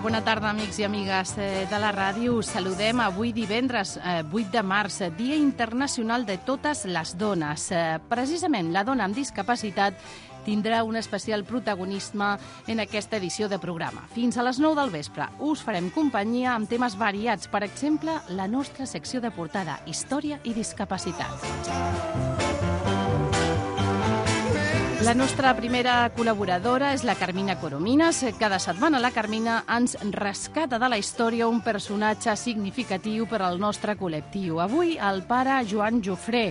Bona tarda, amics i amigues eh, de la ràdio. Us saludem avui divendres eh, 8 de març, eh, Dia Internacional de Totes les Dones. Eh, precisament, la dona amb discapacitat tindrà un especial protagonisme en aquesta edició de programa. Fins a les 9 del vespre us farem companyia amb temes variats, per exemple, la nostra secció de portada Història i Discapacitat. La nostra primera col·laboradora és la Carmina Coromines. Cada setmana la Carmina ens rescata de la història un personatge significatiu per al nostre col·lectiu. Avui el pare Joan Jofré,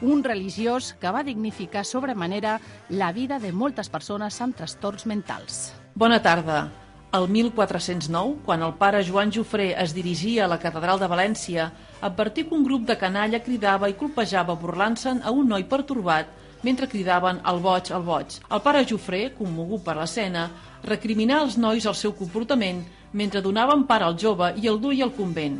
un religiós que va dignificar sobremanera la vida de moltes persones amb trastorns mentals. Bona tarda. El 1409, quan el pare Joan Jofré es dirigia a la catedral de València, advertí que un grup de canalla cridava i colpejava burlant-se'n a un noi pertorbat mentre cridaven el boig, el boig. El pare Jofré, commogut per l'escena, recriminà als nois el seu comportament mentre donaven part al jove i el duia al convent.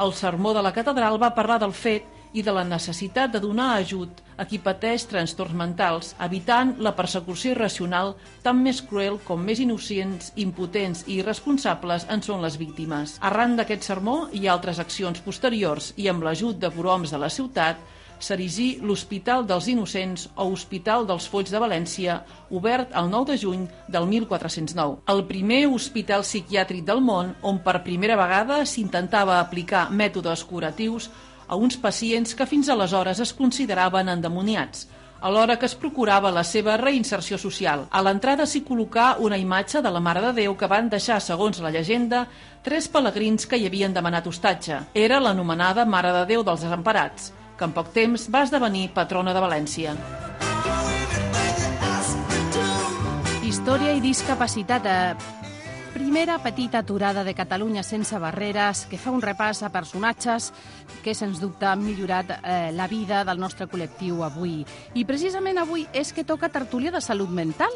El sermó de la catedral va parlar del fet i de la necessitat de donar ajut a qui pateix trastorns mentals, evitant la persecució irracional tant més cruel com més innocents, impotents i irresponsables en són les víctimes. Arran d'aquest sermó i altres accions posteriors i amb l'ajut de prohoms de la ciutat, s'erigí l'Hospital dels Innocents o Hospital dels Folls de València, obert el 9 de juny del 1409. El primer hospital psiquiàtric del món on per primera vegada s'intentava aplicar mètodes curatius a uns pacients que fins aleshores es consideraven endemoniats, alhora que es procurava la seva reinserció social. A l'entrada s'hi col·locà una imatge de la Mare de Déu que van deixar, segons la llegenda, tres pelegrins que hi havien demanat hostatge. Era l'anomenada Mare de Déu dels Desemparats que en poc temps va esdevenir patrona de València. Història i discapacitat. Primera petita aturada de Catalunya sense barreres que fa un repàs a personatges que, sens dubte, han millorat eh, la vida del nostre col·lectiu avui. I precisament avui és que toca tertúlia de salut mental.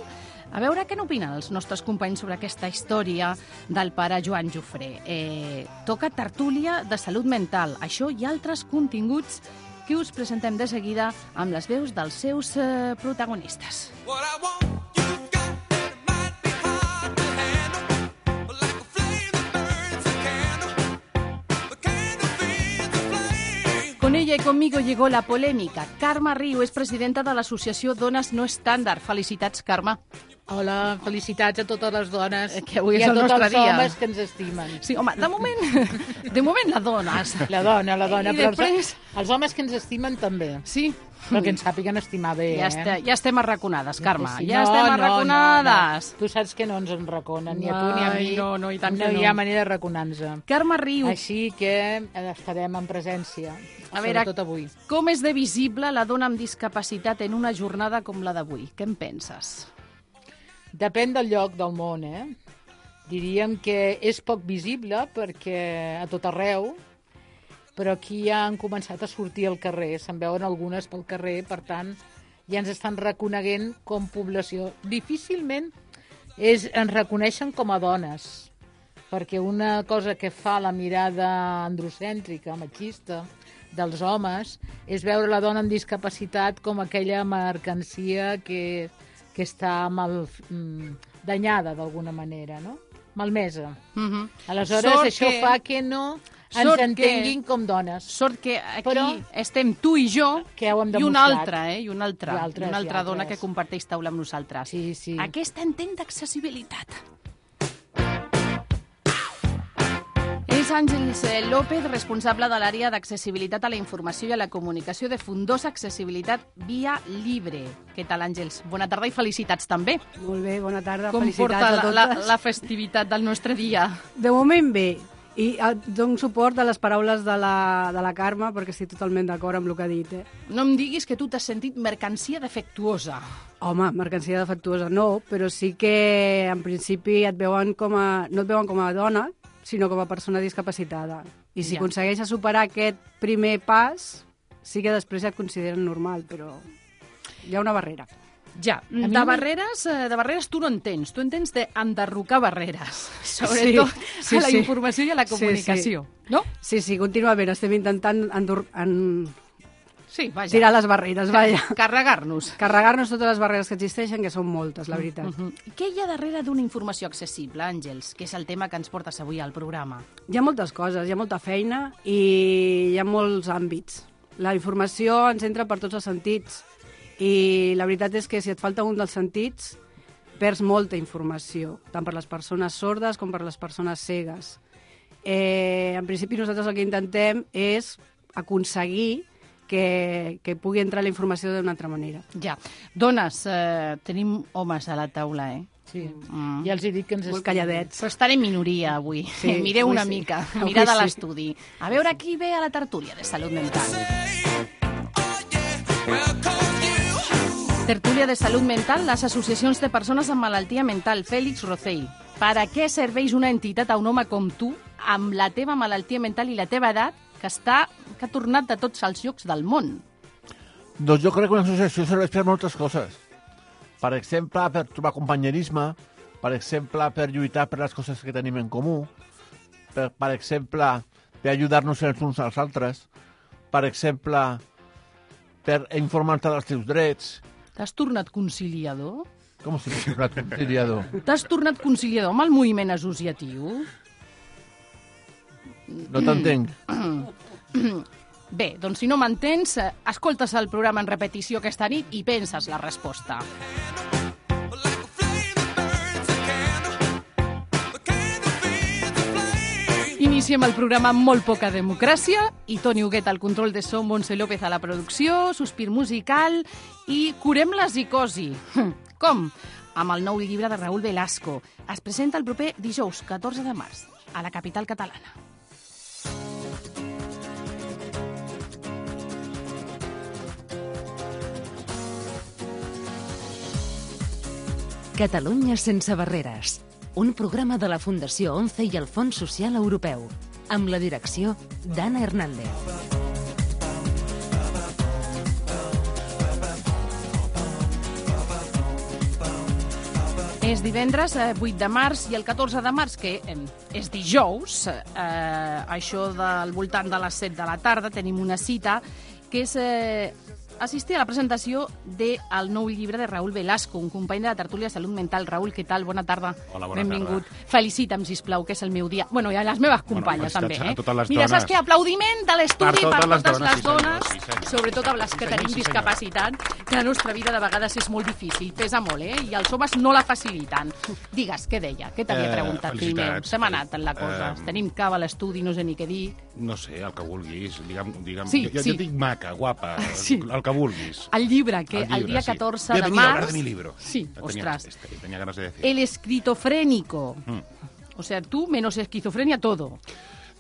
A veure què n'opinen els nostres companys sobre aquesta història del pare Joan Jofré. Eh, toca tertúlia de salut mental. Això i altres continguts que us presentem de seguida amb les veus dels seus eh, protagonistes. Con ella y conmigo llegó la polémica. Carme Riu és presidenta de l'associació Dones No Estàndard. Felicitats, Carme. Hola, felicitats a totes les dones Eh, que avui i és a el tots nostre els dia. homes que ens estimen. Sí, home, de moment, de moment la dones. La dona, la dona, I però després- els, els homes que ens estimen també. Sí. Però que ens sàpiguen estimar bé, Ja, eh? este, ja estem arraconades, Carme. Sí, ja no, estem arraconades. No, no. Tu saps que no ens enraconen, ni a tu ni a mi. no, no, i tant no que hi no. ha manera d'arraconar-nos. Carme Riu, Així que estarem en presència, A veure, sobretot avui. com és de visible la dona amb discapacitat en una jornada com la d'avui? Què en penses? Depèn del lloc del món, eh? Diríem que és poc visible perquè a tot arreu, però aquí ja han començat a sortir al carrer, se'n veuen algunes pel carrer, per tant, ja ens estan reconeguent com població. Difícilment és, ens reconeixen com a dones, perquè una cosa que fa la mirada androcèntrica, machista, dels homes, és veure la dona amb discapacitat com aquella mercancia que, que està mal mm, danyada d'alguna manera, no? malmesa. Mhm. Aleshores, Sort això que- fa que no ens Sort que- entenguin com dones. Sort que aquí Però- estem tu i jo Que ho hem i una altra, eh? I una altra, I I altres, una altra i dona que comparteix taula amb nosaltres. Sí, sí. Aquesta entén d'accessibilitat. És Àngels eh, López, responsable de l'àrea d'accessibilitat a la informació i a la comunicació de Fundós Accessibilitat Via Libre. Què tal, Àngels? Bona tarda i felicitats també. Molt bé, bona tarda, Com felicitats a la, totes. la, la festivitat del nostre dia? De moment bé, i eh, dono suport a les paraules de la, de la Carme perquè estic totalment d'acord amb el que ha dit. Eh? No em diguis que tu t'has sentit mercancia defectuosa. Home, mercancia defectuosa no, però sí que en principi et veuen com a, no et veuen com a dona, sinó com a persona discapacitada. I si Ja. aconsegueixes superar aquest primer pas, sí que després ja et consideren normal, però hi ha una barrera. Ja, de no- barreres, eh, de barreres tu no entens, tu entens d'enderrocar barreres, Sí, sobretot sí, a la sí. informació i a la Sí, sí. comunicació, no? Sí, sí, contínuament estem intentant endur, en, Sí, vaja. tirar les barreres, vaja. Carregar-nos. Carregar-nos totes les barreres que existeixen, que són moltes, la veritat. Mhm. Què hi ha darrere d'una informació accessible, Àngels, que és el tema que ens portes avui al programa? Hi ha moltes coses, hi ha molta feina i hi ha molts àmbits. La informació ens entra per tots els sentits i la veritat és que si et falta un dels sentits perds molta informació, tant per les persones sordes com per les persones cegues. Eh, en principi nosaltres el que intentem és aconseguir que, que pugui entrar la informació d'una altra manera. Ja. Dones, eh, tenim homes a la taula, eh? Sí. Mm. Ja els he dit que ens Molt estimem. calladets. Però estaré en minoria avui. Sí, Mireu avui una sí. mica, Avui mirada a sí. l'estudi. A veure qui ve a la tertúlia de Salut Mental. Tertúlia de Salut Mental, les associacions de persones amb malaltia mental. Fèlix Rocell, per a què serveix una entitat a un home com tu, amb la teva malaltia mental i la teva edat, que, està, que ha tornat de tots els llocs del món? Doncs jo crec que una associació serveix per moltes coses. Per exemple, per trobar companyerisme, per exemple, per lluitar per les coses que tenim en comú, per, per exemple, per ajudar-nos els uns als altres, per exemple, per informar-te dels teus drets. T'has tornat conciliador? Com si fos un conciliador? T'has tornat conciliador amb el moviment associatiu? No t'entenc. Bé, doncs si no m'entens, eh, escoltes el programa en repetició aquesta nit i penses la resposta. Iniciem el programa amb molt poca democràcia i Toni Huguet al control de so, Montse López a la producció, sospir musical i curem la psicosi. Com? Amb el nou llibre de Raúl Velasco. Es presenta el proper dijous, 14 de març, a la capital catalana. Catalunya sense barreres. Un programa de la Fundació ONCE i el Fons Social Europeu. Amb la direcció d'Anna Hernández. És divendres, eh, 8 de març, i el 14 de març, que eh, és dijous, eh, això del voltant de les 7 de la tarda, tenim una cita, que és eh, assistir a la presentació del nou llibre de Raúl Velasco, un company de la tertúlia de Salut Mental. Raúl, què tal? Bona tarda. Hola, bona Benvingut. tarda. Felicita'm, sisplau, que és el meu dia. Bueno, i a les meves companyes, felicitats també, a eh? totes les Mira, dones. saps què? Aplaudiment de l'estudi Per per totes totes, les les dones, dones, sí, senyor, sobretot amb les que Sí, senyor, tenim sí, discapacitat, que la nostra vida de vegades és molt difícil, pesa molt, eh? I els homes no la faciliten. Digues, què deia? Què t'havia Eh, preguntat primer? Se m'ha anat en la cosa. Eh, Tenim cava a l'estudi, no sé ni què dir. No sé, el que vulguis. Digue'm, digue'm, Sí, jo, sí. jo dic maca, guapa, Sí. el que vulguis. El llibre, que El el, llibre, dia sí. 14 Voy a de hablar de mi libro. Sí, este, ganas de decir. El esquizofrénico. Mm. O sea, tú menos esquizofrenia todo.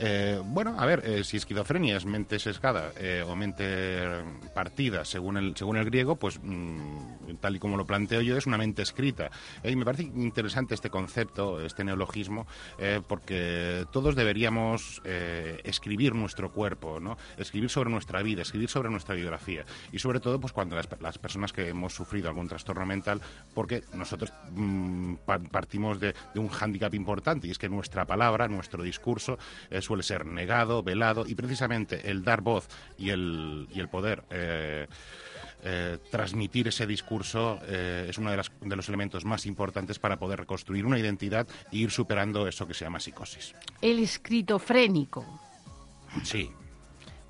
Eh, bueno, a ver, eh, si esquizofrenia es mente sesgada eh, o mente partida, según el, según el griego, pues mm, tal y como lo planteo yo, es una mente escrita. Eh, y me parece interesante este concepto, este neologismo, eh, porque todos deberíamos eh, escribir nuestro cuerpo, ¿no? escribir sobre nuestra vida, escribir sobre nuestra biografía. Y sobre todo, pues cuando las, las personas que hemos sufrido algún trastorno mental, porque nosotros mm, pa- partimos de, de un hándicap importante, y es que nuestra palabra, nuestro discurso, eh, suele ser negado, velado, y precisamente el dar voz y el, y el poder. eh, eh, transmitir ese discurso eh, es uno de, las- de los elementos más importantes para poder reconstruir una identidad e ir superando eso que se llama psicosis. El esquitofrènico. Sí,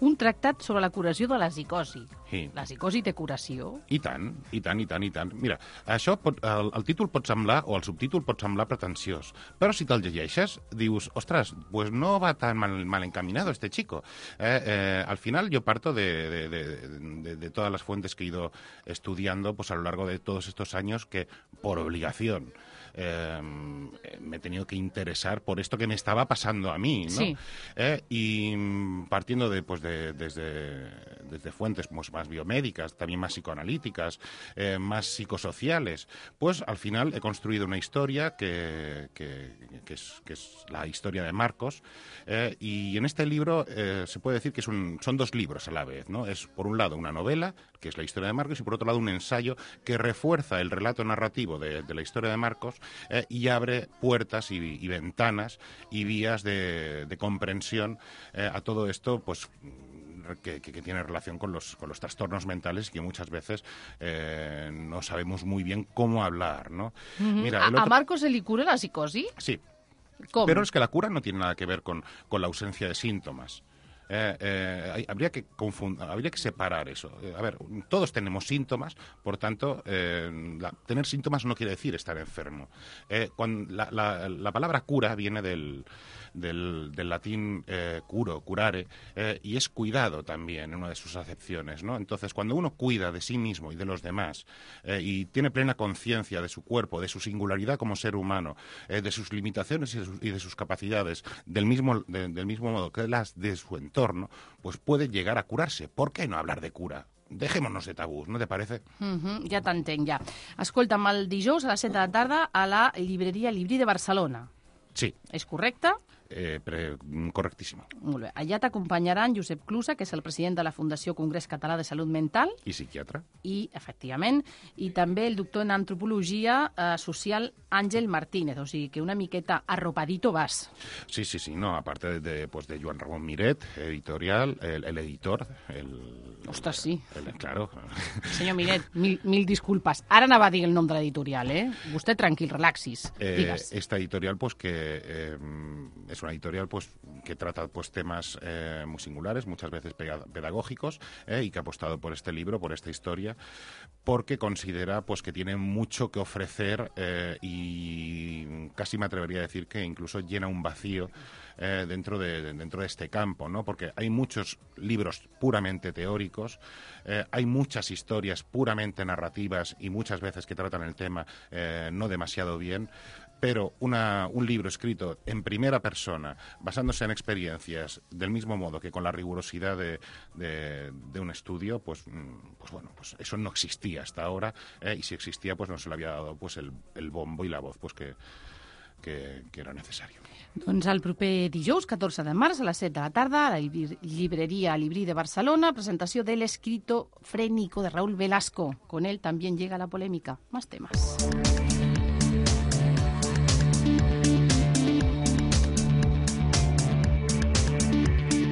Un tractat sobre la curació de la psicosi. sí. La psicosi té curació? I tant, i tant, i tant, i tant. Mira, això pot, el, el títol pot semblar, o el subtítol pot semblar pretensiós, però si te'l llegeixes, dius, ostres, pues no va tan mal, mal encaminado este chico. Eh, eh, al final yo parto de, de- de- de- de todas las fuentes que he ido estudiando pues a lo largo de todos estos años que, por obligación, eh, me he tenido que interesar por esto que me estaba pasando a mí, ¿no? Sí. Eh, y mm, partiendo de, pues de, desde, desde fuentes pues, más biomédicas, también más psicoanalíticas, eh, más psicosociales, pues al final he construido una historia que, que- es, la historia de Marcos. eh, y en este libro eh, se puede decir que son dos libros a la vez. ¿no? Es por un lado una novela, que es la historia de Marcos, y por otro lado un ensayo que refuerza el relato narrativo de, la historia de Marcos y abre puertas y, ventanas y vías de, de comprensión a todo esto, pues que, que- que tiene relación con los, con los trastornos mentales y que muchas veces eh, no sabemos muy bien cómo hablar, ¿no? Mira, a, el a otro- Marcos se li cura la psicosi? Sí, pero es que la cura no tiene nada que ver con, con la ausencia de síntomas. Eh, eh, hay- habría, que habría que separar eso. Eh, a ver, todos tenemos síntomas, por tanto, la- tener síntomas no quiere decir estar enfermo. Cuan- la, la- la palabra cura viene del, del, del latín eh, curo, curare, eh, y es cuidado también en una de sus acepciones. ¿no? Entonces, cuando uno cuida de sí mismo y de los demás eh, y tiene plena conciencia de su cuerpo, de su singularidad como ser humano, de sus limitaciones y de sus, y de sus capacidades, del mismo, de- del mismo modo que las de su entorno, pues puede llegar a curarse. ¿Por qué no hablar de cura? Dejémonos de tabús, ¿no te parece? Mhm, ja t'entenc, ja. Escolta'm, el dijous a les 7 de la tarda a la llibreria Librí de Barcelona. Sí, És correcte? Eh, pre- correctísimo. Molt bé. Allà t'acompanyaran Josep Clusa, que és el president de la Fundació Congrés Català de Salut Mental, ¿Y psiquiatra? i, efectivament, i també el doctor en antropologia eh, social Àngel Martínez, o sigui que una miqueta arropadito vas. Sí, sí, sí, no, aparte de, pues de Joan Ramón Miret, editorial, el, el editor, el... Ostres, sí. el- claro. Senyor Miret, mil, mil disculpes. Ara anava a dir el nom de l'editorial, eh? Vostè tranquil, relaxis. Eh, Digues. esta editorial, pues que eh, es una editorial, pues que trata pues temas eh, muy singulares, muchas veces pedagógicos, eh, y que ha apostado por este libro, por esta historia, porque considera pues que tiene mucho que ofrecer eh, y casi me atrevería a decir que incluso llena un vacío dentro de, de- dentro de este campo, ¿no? Porque hay muchos libros puramente teóricos, hay muchas historias puramente narrativas y muchas veces que tratan el tema no demasiado bien, pero una- un libro escrito en primera persona, basándose en experiencias, del mismo modo que con la rigurosidad de, de- de un estudio, pues, mm, pues bueno, pues eso no existía hasta ahora, eh, y si existía, pues no se le había dado pues el, el bombo y la voz pues que, que, que era necesario. Doncs el proper dijous, 14 de març, a les 7 de la tarda, a la llibreria Librí de Barcelona, presentació del escrito frénico de Raúl Velasco. Con él también llega la polémica. Más temas.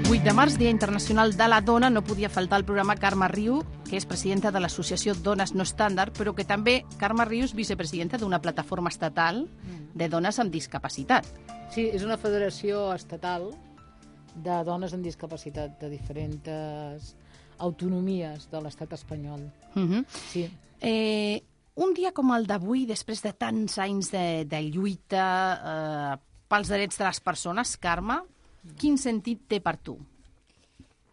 Vuit de març, Dia Internacional de la Dona, no podia faltar el programa Carme Riu, que és presidenta de l'associació Dones No Estàndard, però que també Carme Riu és vicepresidenta d'una plataforma estatal de dones amb discapacitat. Sí, és una federació estatal de dones amb discapacitat de diferents autonomies de l'estat espanyol. Uh -huh. Sí. Eh, un dia com el d'avui, després de tants anys de, de lluita eh, pels drets de les persones, Carme, quin sentit té per tu?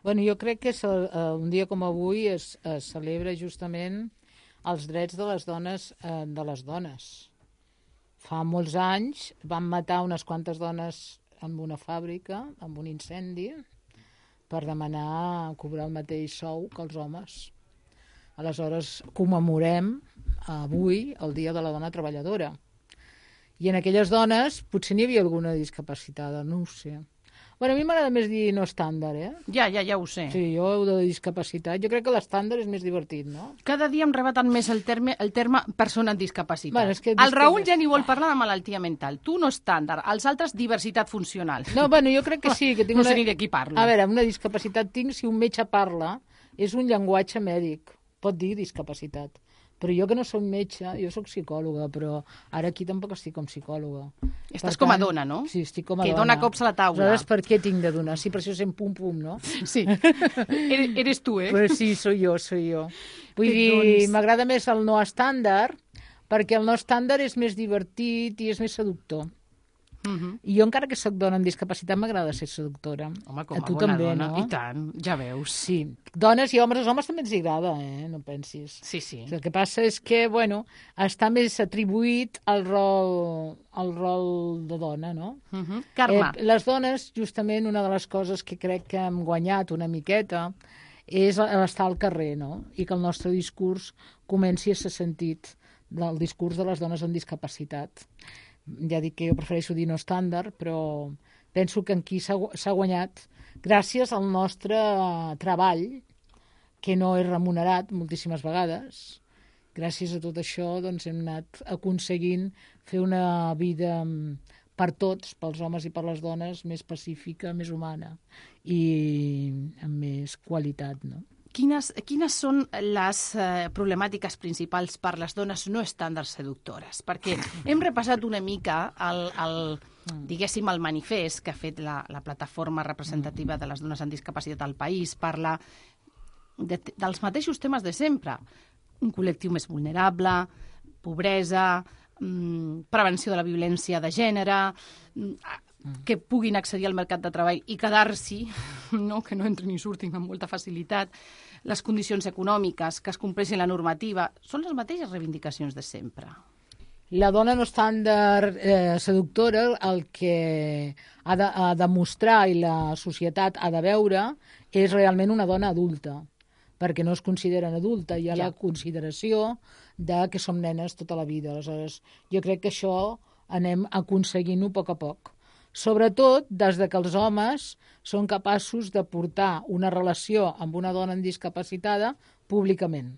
Bueno, jo crec que és, el- eh, un dia com avui es, es celebra justament els drets de les dones eh, de les dones. Fa molts anys van matar unes quantes dones en una fàbrica, amb un incendi, per demanar cobrar el mateix sou que els homes. Aleshores, commemorem avui el Dia de la Dona Treballadora. I en aquelles dones potser n'hi havia alguna discapacitada, no ho sé. Bueno, a mi m'agrada més dir no estàndard, eh? Ja, ja, ja ho sé. Sí, jo de discapacitat. Jo crec que l'estàndard és més divertit, no? Cada dia em rebaten més el terme, el terme persona amb discapacitat. Bueno, és que el Raül ja ni vol parlar de malaltia mental. Tu no estàndard, els altres diversitat funcional. No, bueno, jo crec que sí. Que tinc No una... sé ni de qui parlo. A veure, una discapacitat tinc si un metge parla, és un llenguatge mèdic. pot dir discapacitat. Però jo que no soc metge, jo sóc psicòloga, però ara aquí tampoc estic com psicòloga. Estàs Per com a tant, dona, no? Sí, estic com a Que dona. dona cops a la taula. Aleshores, per què tinc de donar? Sí, per això sent pum-pum, no? Sí, eres, eres tu, eh? Pues sí, soy jo, soy jo. Vull Que dir, doncs- m'agrada més el no estàndard, perquè el no estàndard és més divertit i és més seductor. Mhm. I jo, encara que sóc dona amb discapacitat, m'agrada ser seductora. Home, com a a, tu bona també, dona. no? I tant, ja veus. Sí, dones i homes, als homes també ens agrada, eh? no pensis. Sí, sí. El que passa és que, bueno, està més atribuït al rol, al rol de dona, no? Mhm. Carme, Eh, les dones, justament, una de les coses que crec que hem guanyat una miqueta és estar al carrer, no? I que el nostre discurs comenci a ser sentit del discurs de les dones amb discapacitat. Ja dic que jo prefereixo dir no estàndard, però penso que aquí s'ha gu- s'ha guanyat gràcies al nostre treball, que no és remunerat moltíssimes vegades. Gràcies a tot això doncs, hem anat aconseguint fer una vida mm, per tots, pels homes i per les dones, més pacífica, més humana i amb més qualitat. No? Quines, quines són les eh, problemàtiques principals per les dones no estàndards seductores? Perquè hem repassat una mica el, el, diguéssim, el manifest que ha fet la, la plataforma representativa de les dones amb discapacitat al país. Parla de, dels mateixos temes de sempre. Un col·lectiu més vulnerable, pobresa, mm, prevenció de la violència de gènere, mm, que puguin accedir al mercat de treball i quedar-s'hi, no? que no entrin ni surtin amb molta facilitat, les condicions econòmiques, que es compleixin la normativa, són les mateixes reivindicacions de sempre. La dona no estàndard eh, seductora el que ha de, ha de mostrar i la societat ha de veure és realment una dona adulta, perquè no es consideren adulta, hi ha Ja. la consideració de que som nenes tota la vida. Aleshores, jo crec que això anem aconseguint-ho a poc a poc. Sobretot des de que els homes són capaços de portar una relació amb una dona amb discapacitada públicament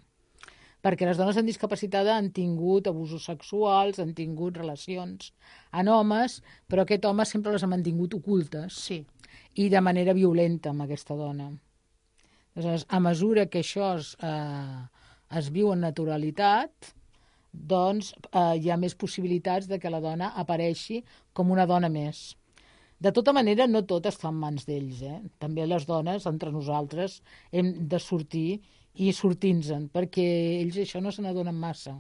perquè les dones amb discapacitada han tingut abusos sexuals, han tingut relacions amb homes, però aquest home sempre les ha mantingut ocultes Sí. i de manera violenta amb aquesta dona. Aleshores, a mesura que això es, eh, es viu en naturalitat, doncs eh, hi ha més possibilitats de que la dona apareixi com una dona més. De tota manera, no tot està en mans d'ells. Eh? També les dones, entre nosaltres, hem de sortir i sortir-nos-en, perquè ells això no se n'adonen massa.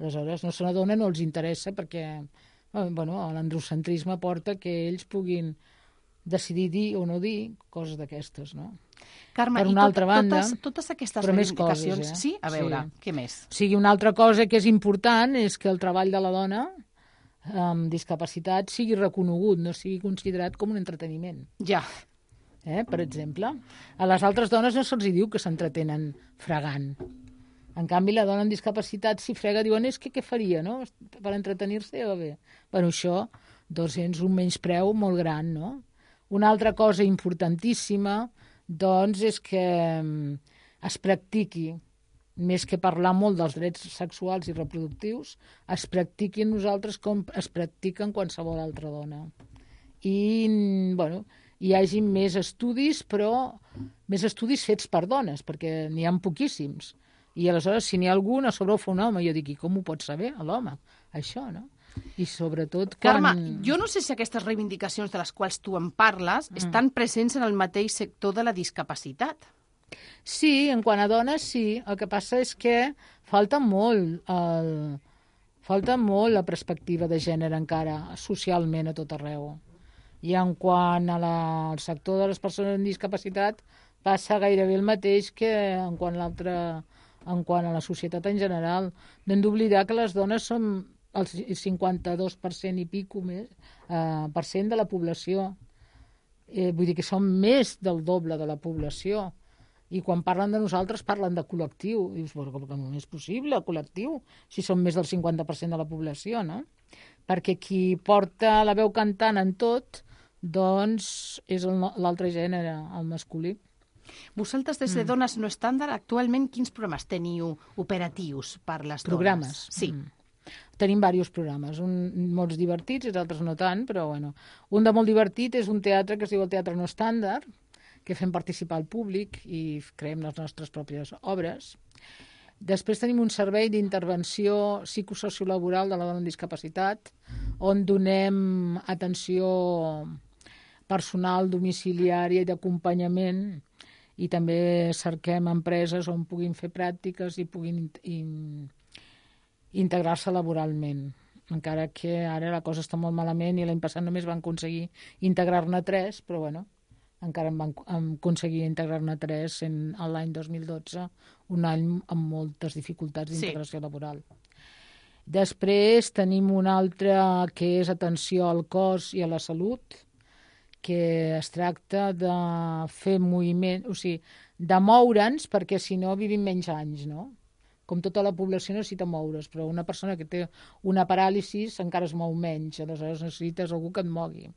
Aleshores, no se n'adonen, no els interessa, perquè eh, bueno, l'androcentrisme porta que ells puguin decidir dir o no dir coses d'aquestes, no? Carme, Per i una altra banda, totes, totes aquestes reivindicacions... coses, eh? Sí? A veure, Sí. què més? O sigui, una altra cosa que és important és que el treball de la dona amb discapacitat sigui reconegut, no sigui considerat com un entreteniment. Ja. Eh? Per exemple, a les altres dones no se'ls diu que s'entretenen fregant. En canvi, la dona amb discapacitat, si frega, diuen, és que què faria, no? Per entretenir-se va bé. Bueno, això, doncs, és un menyspreu molt gran, no? Una altra cosa importantíssima, doncs, és que mm, es practiqui, més que parlar molt dels drets sexuals i reproductius, es practiqui en nosaltres com es practica en qualsevol altra dona. I, bueno, hi hagi més estudis, però més estudis fets per dones, perquè n'hi ha poquíssims. I aleshores, si n'hi ha algun, a sobre ho fa un home. Jo dic, i com ho pot saber, l'home? Això, no? I sobretot quan... Carme, jo no sé si aquestes reivindicacions de les quals tu en parles Mm. estan presents en el mateix sector de la discapacitat. Sí, en quant a dones, sí. El que passa és que falta molt, el... falta molt la perspectiva de gènere encara socialment a tot arreu. I en quant a la... sector de les persones amb discapacitat passa gairebé el mateix que en quant a l'altre en quant a la societat en general. Hem d'oblidar que les dones són el 52% i pico més, eh, per cent de la població. Eh, vull dir que som més del doble de la població. I quan parlen de nosaltres parlen de col·lectiu. I dius, bueno, com que no és possible, col·lectiu, si som més del 50% de la població, no? Perquè qui porta la veu cantant en tot, doncs és l'altre gènere, el masculí. Vosaltres, des de Dones No Estàndard, actualment quins programes teniu operatius per les Programes. dones? Sí. Mm. Tenim diversos programes, un, molts divertits i d'altres no tant, però bueno. Un de molt divertit és un teatre que es diu el Teatre No Estàndard, que fem participar al públic i creem les nostres pròpies obres. Després tenim un servei d'intervenció psicosociolaboral de la dona amb discapacitat, on donem atenció personal domiciliària i d'acompanyament i també cerquem empreses on puguin fer pràctiques i puguin in, in, integrar-se laboralment encara que ara la cosa està molt malament i l'any passat només van aconseguir integrar-ne tres, però bueno, encara en van en aconseguir integrar-ne tres en, en l'any 2012, un any amb moltes dificultats d'integració sí. laboral. Després tenim un altre que és atenció al cos i a la salut, que es tracta de fer moviment, o sigui, de moure'ns perquè si no vivim menys anys, no? Com tota la població necessita moure's, però una persona que té una paràlisi encara es mou menys, aleshores necessites algú que et mogui.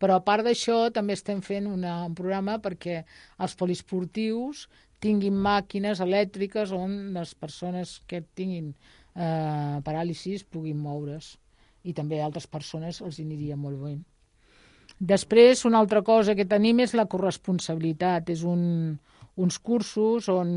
Però a part d'això també estem fent una, un programa perquè els poliesportius tinguin màquines elèctriques on les persones que tinguin eh, paràlisis puguin moure's i també altres persones els aniria molt bé. Després, una altra cosa que tenim és la corresponsabilitat. És un, uns cursos on,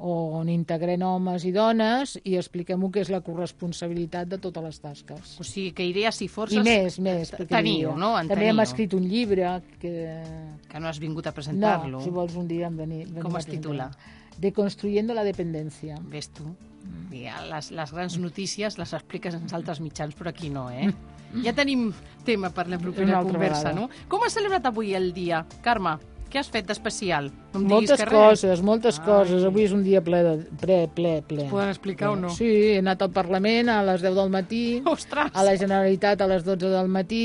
on integrem homes i dones i expliquem el que és la corresponsabilitat de totes les tasques. O sigui, que idees i forces... I més, més. Teniu, no? En També teniu. hem escrit un llibre que... Que no has vingut a presentar-lo. No, si vols un dia em venir. Com es titula? Deconstruyendo la dependencia. Ves tu. Ja, les, les grans notícies les expliques en altres mitjans, però aquí no, eh? Ja tenim tema per la propera conversa, vegada. no? Com has celebrat avui el dia, Carme? Què has fet d'especial? No Moltes coses, moltes Ai. coses. Avui és un dia ple, de, ple, ple, ple. Poden explicar o no? Sí, he anat al Parlament a les 10 del matí, Ostres! a la Generalitat a les 12 del matí,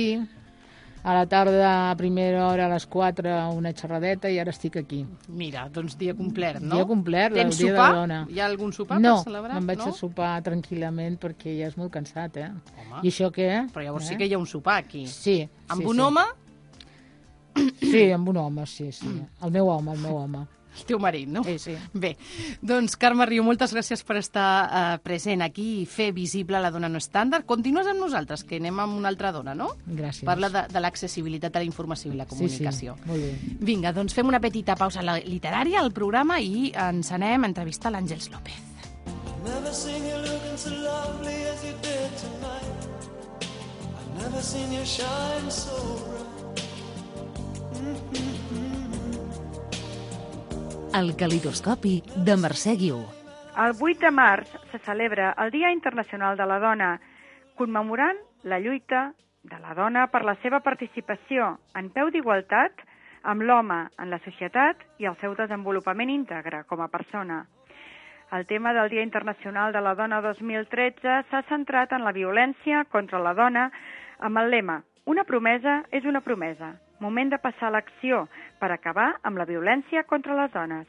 a la tarda a primera hora a les 4 una xerradeta i ara estic aquí. Mira, doncs dia complet, no? Dia complet, el Tens dia de sopar? la dona. Hi ha algun sopar no, per celebrar? me'n vaig no? a sopar tranquil·lament perquè ja és molt cansat, eh? Home. I això què? Però llavors eh? sí que hi ha un sopar aquí. Sí. Amb sí, un sí. home, Sí, amb un home, sí, sí. El meu home, el meu home. el teu marit, no? Sí, sí. Bé, doncs Carme Riu, moltes gràcies per estar eh, present aquí i fer visible la dona no estàndard. Continues amb nosaltres, que anem amb una altra dona, no? Gràcies. Parla de, de l'accessibilitat a la informació i la comunicació. Sí, sí, molt bé. Vinga, doncs fem una petita pausa la- literària al programa i ens anem a entrevistar l'Àngels López. Never seen you looking so lovely as you did tonight. I've never seen you shine so bright. El calidoscopi de Mercè Guiu. El 8 de març se celebra el Dia Internacional de la Dona, commemorant la lluita de la dona per la seva participació en peu d'igualtat amb l'home en la societat i el seu desenvolupament íntegre com a persona. El tema del Dia Internacional de la Dona 2013 s'ha centrat en la violència contra la dona amb el lema Una promesa és una promesa. Moment de passar a l'acció per acabar amb la violència contra les dones.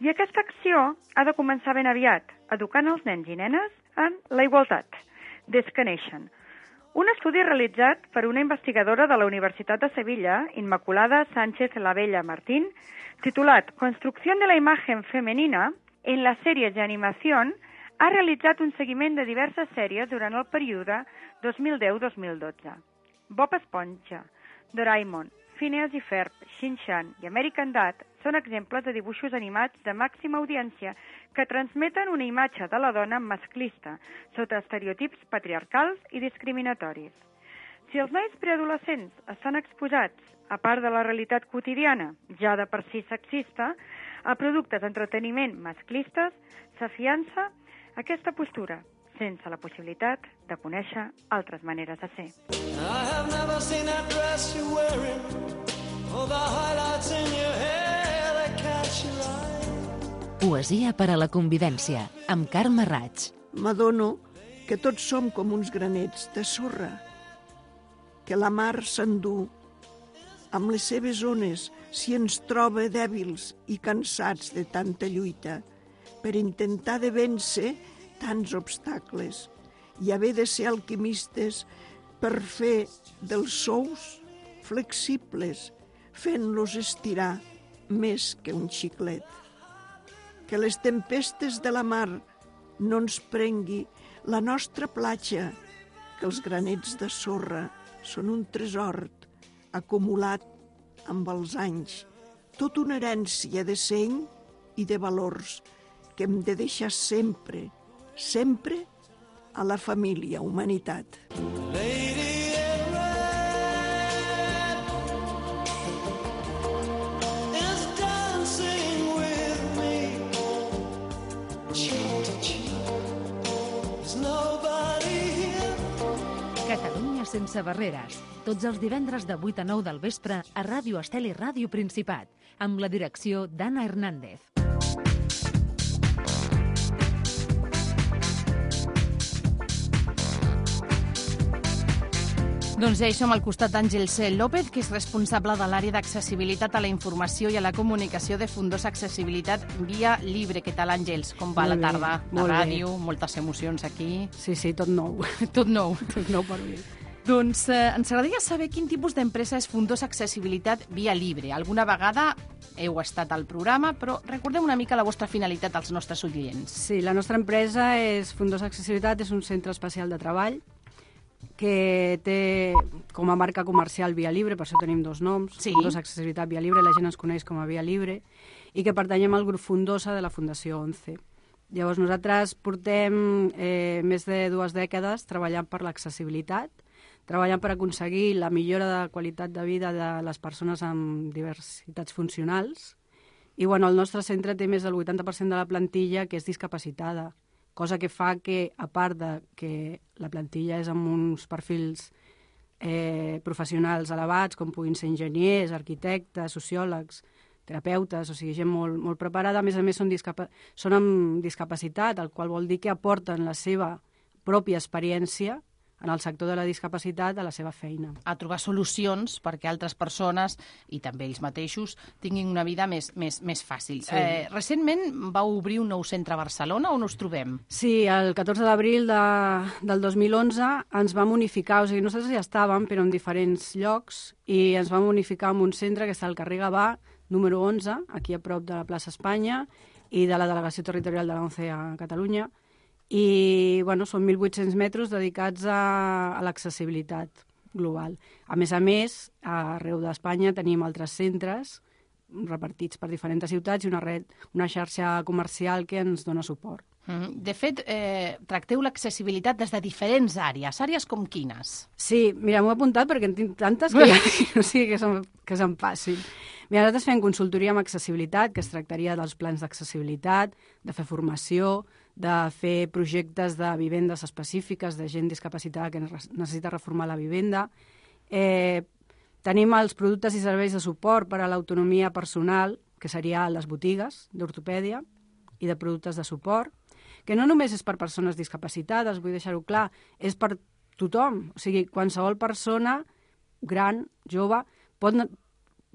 I aquesta acció ha de començar ben aviat, educant els nens i nenes en la igualtat, des que neixen. Un estudi realitzat per una investigadora de la Universitat de Sevilla, Inmaculada Sánchez La Bella Martín, titulat Construcción de la imagen femenina en les sèries d'animació, ha realitzat un seguiment de diverses sèries durant el període 2010-2012. Bob Esponja, Doraemon, Phineas i Ferb, Shin-Chan i American Dad són exemples de dibuixos animats de màxima audiència que transmeten una imatge de la dona masclista, sota estereotips patriarcals i discriminatoris. Si els nois preadolescents estan exposats, a part de la realitat quotidiana, ja de per si sexista, a productes d'entreteniment masclistes, s'afiança aquesta postura, sense la possibilitat de conèixer altres maneres de ser. I have never seen that dress you're wearing, or the highlights in your hair that catch your eye. Poesia per a la convivència, amb Carme Raig. M'adono que tots som com uns granets de sorra, que la mar s'endú amb les seves ones si ens troba dèbils i cansats de tanta lluita per intentar de vèncer tants obstacles i haver de ser alquimistes per fer dels sous flexibles, fent-los estirar més que un xiclet. Que les tempestes de la mar no ens prengui la nostra platja, que els granets de sorra són un tresor acumulat amb els anys, tot una herència de seny i de valors que hem de deixar sempre, sempre a la família, humanitat. Lady. Catalunya sense barreres. Tots els divendres de 8 a 9 del vespre a Ràdio Estel i Ràdio Principat, amb la direcció d'Anna Hernández. Doncs ja hi som al costat d'Àngel C. López, que és responsable de l'àrea d'accessibilitat a la informació i a la comunicació de Fundos Accessibilitat Via Libre. Què tal, Àngels? Com va Molt la bé, tarda? molt la bé. ràdio, moltes emocions aquí. Sí, sí, tot nou. Tot nou. Tot nou per mi. Doncs eh, ens agradaria saber quin tipus d'empresa és Fundos Accessibilitat Via Libre. Alguna vegada heu estat al programa, però recordem una mica la vostra finalitat als nostres oients. Sí, la nostra empresa és Fundos Accessibilitat, és un centre especial de treball que té com a marca comercial Via Libre, per això tenim dos noms, Sí. Fundos Accessibilitat Via Libre, la gent ens coneix com a Via Libre, i que pertanyem al grup Fundosa de la Fundació 11. Llavors, nosaltres portem eh, més de dues dècades treballant per l'accessibilitat, treballant per aconseguir la millora de qualitat de vida de les persones amb diversitats funcionals, i bueno, el nostre centre té més del 80% de la plantilla que és discapacitada, cosa que fa que, a part de que la plantilla és amb uns perfils eh, professionals elevats, com puguin ser enginyers, arquitectes, sociòlegs, terapeutes, o sigui, gent molt, molt preparada, a més a més són, discapa són amb discapacitat, el qual vol dir que aporten la seva pròpia experiència en el sector de la discapacitat a la seva feina. a trobar solucions perquè altres persones, i també ells mateixos, tinguin una vida més, més, més fàcil. Sí. Eh, recentment va obrir un nou centre a Barcelona on us trobem? Sí, el 14 d'abril de, del 2011 ens vam unificar, o sigui, nosaltres ja estàvem, però en diferents llocs, i ens vam unificar en un centre que està al carrer Gavà, número 11, aquí a prop de la plaça Espanya, i de la Delegació Territorial de l'ONCE a Catalunya, i bueno, són 1.800 metres dedicats a, a l'accessibilitat global. A més a més, arreu d'Espanya tenim altres centres repartits per diferents ciutats i una, red, una xarxa comercial que ens dona suport. Mm. De fet, eh, tracteu l'accessibilitat des de diferents àrees. Àrees com quines? Sí, mira, m'ho he apuntat perquè en tinc tantes que, no sigui que, se'm, que se'm passin. Mira, nosaltres fem consultoria amb accessibilitat, que es tractaria dels plans d'accessibilitat, de fer formació, de fer projectes de vivendes específiques de gent discapacitada que necessita reformar la vivenda. Eh, tenim els productes i serveis de suport per a l'autonomia personal, que seria les botigues d'ortopèdia i de productes de suport, que no només és per persones discapacitades, vull deixar-ho clar, és per tothom. O sigui, qualsevol persona, gran, jove, pot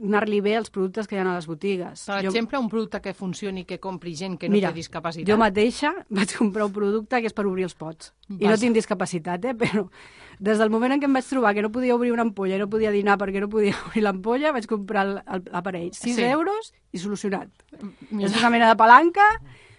anar-li bé els productes que hi ha a les botigues. Per exemple, un producte que funcioni, que compri gent que no Mira, té discapacitat. jo mateixa vaig comprar un producte que és per obrir els pots. I no Vaja. tinc discapacitat, eh? però des del moment en què em vaig trobar que no podia obrir una ampolla i no podia dinar perquè no podia obrir l'ampolla, vaig comprar el- el- l'aparell. 6 Sí. euros i solucionat. Mira. És una mena de palanca.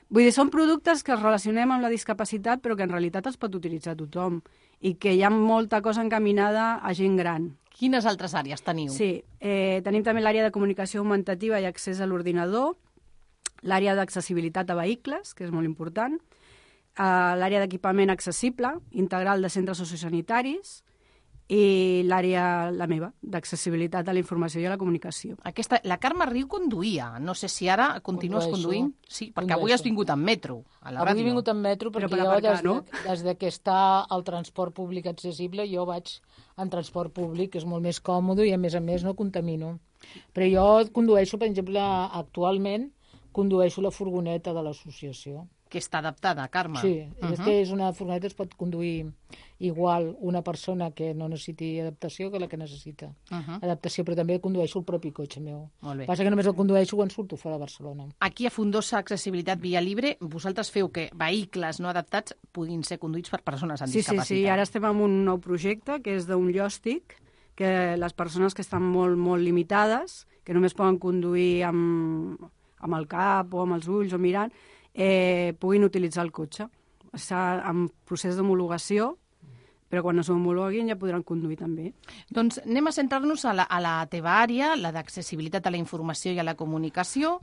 Vull dir, són productes que es relacionem amb la discapacitat però que en realitat els pot utilitzar tothom i que hi ha molta cosa encaminada a gent gran. Quines altres àrees teniu? Sí, eh, tenim també l'àrea de comunicació augmentativa i accés a l'ordinador, l'àrea d'accessibilitat a vehicles, que és molt important, eh, l'àrea d'equipament accessible, integral de centres sociosanitaris, i l'àrea, la meva, d'accessibilitat a la informació i a la comunicació. Aquesta, la Carme Riu conduïa. No sé si ara continues Condueixo. conduint. Sí, perquè avui Condueixo. has vingut en metro, a la Avui ràdio. he vingut en metro perquè per jo, aparcar, des, de, no? des de que està el transport públic accessible, jo vaig en transport públic, que és molt més còmode i, a més a més, no contamino. Però jo condueixo, per exemple, actualment, condueixo la furgoneta de l'associació. Que està adaptada, Carme. Sí, Mhm. és que és una furgoneta es pot conduir igual una persona que no necessiti adaptació que la que necessita Mhm. adaptació, però també condueixo el propi cotxe meu. Molt bé. Passa que només el condueixo quan surto fora de Barcelona. Aquí a Fundosa Accessibilitat Via Libre, vosaltres feu que vehicles no adaptats puguin ser conduïts per persones amb Sí, sí, discapacitat. sí, ara estem amb un nou projecte que és d'un llòstic, que les persones que estan molt, molt limitades, que només poden conduir amb, amb el cap o amb els ulls o mirant, eh, puguin utilitzar el cotxe. Està en procés d'homologació però quan no s'homologuin ja podran conduir també. Doncs anem a centrar-nos a, la, a la teva àrea, la d'accessibilitat a la informació i a la comunicació.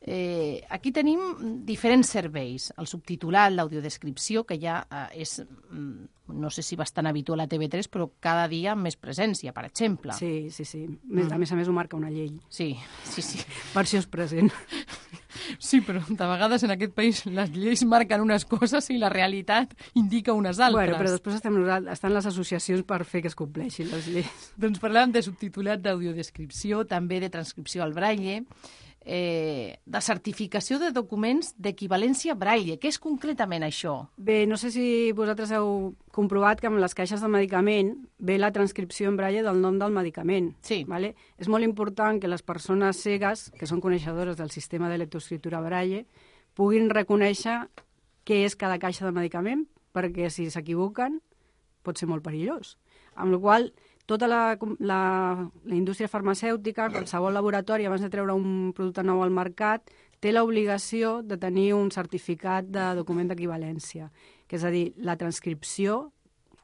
Eh, aquí tenim diferents serveis. El subtitulat, l'audiodescripció, que ja eh, és, mm, no sé si bastant habitual a TV3, però cada dia amb més presència, per exemple. Sí, sí, sí. Mm. A més a més ho marca una llei. Sí, sí, sí. Per això és present. Sí, però de vegades en aquest país les lleis marquen unes coses i la realitat indica unes altres. Bueno, però després estem, estan les associacions per fer que es compleixin les lleis. Doncs parlàvem de subtitulat d'audiodescripció, també de transcripció al braille, eh, de certificació de documents d'equivalència braille. Què és concretament això? Bé, no sé si vosaltres heu comprovat que amb les caixes de medicament ve la transcripció en braille del nom del medicament. Sí. Vale? És molt important que les persones cegues, que són coneixedores del sistema de lectoescriptura braille, puguin reconèixer què és cada caixa de medicament, perquè si s'equivoquen pot ser molt perillós. Amb la qual cosa, tota la, la, la indústria farmacèutica, qualsevol laboratori, abans de treure un producte nou al mercat, té l'obligació de tenir un certificat de document d'equivalència, que és a dir, la transcripció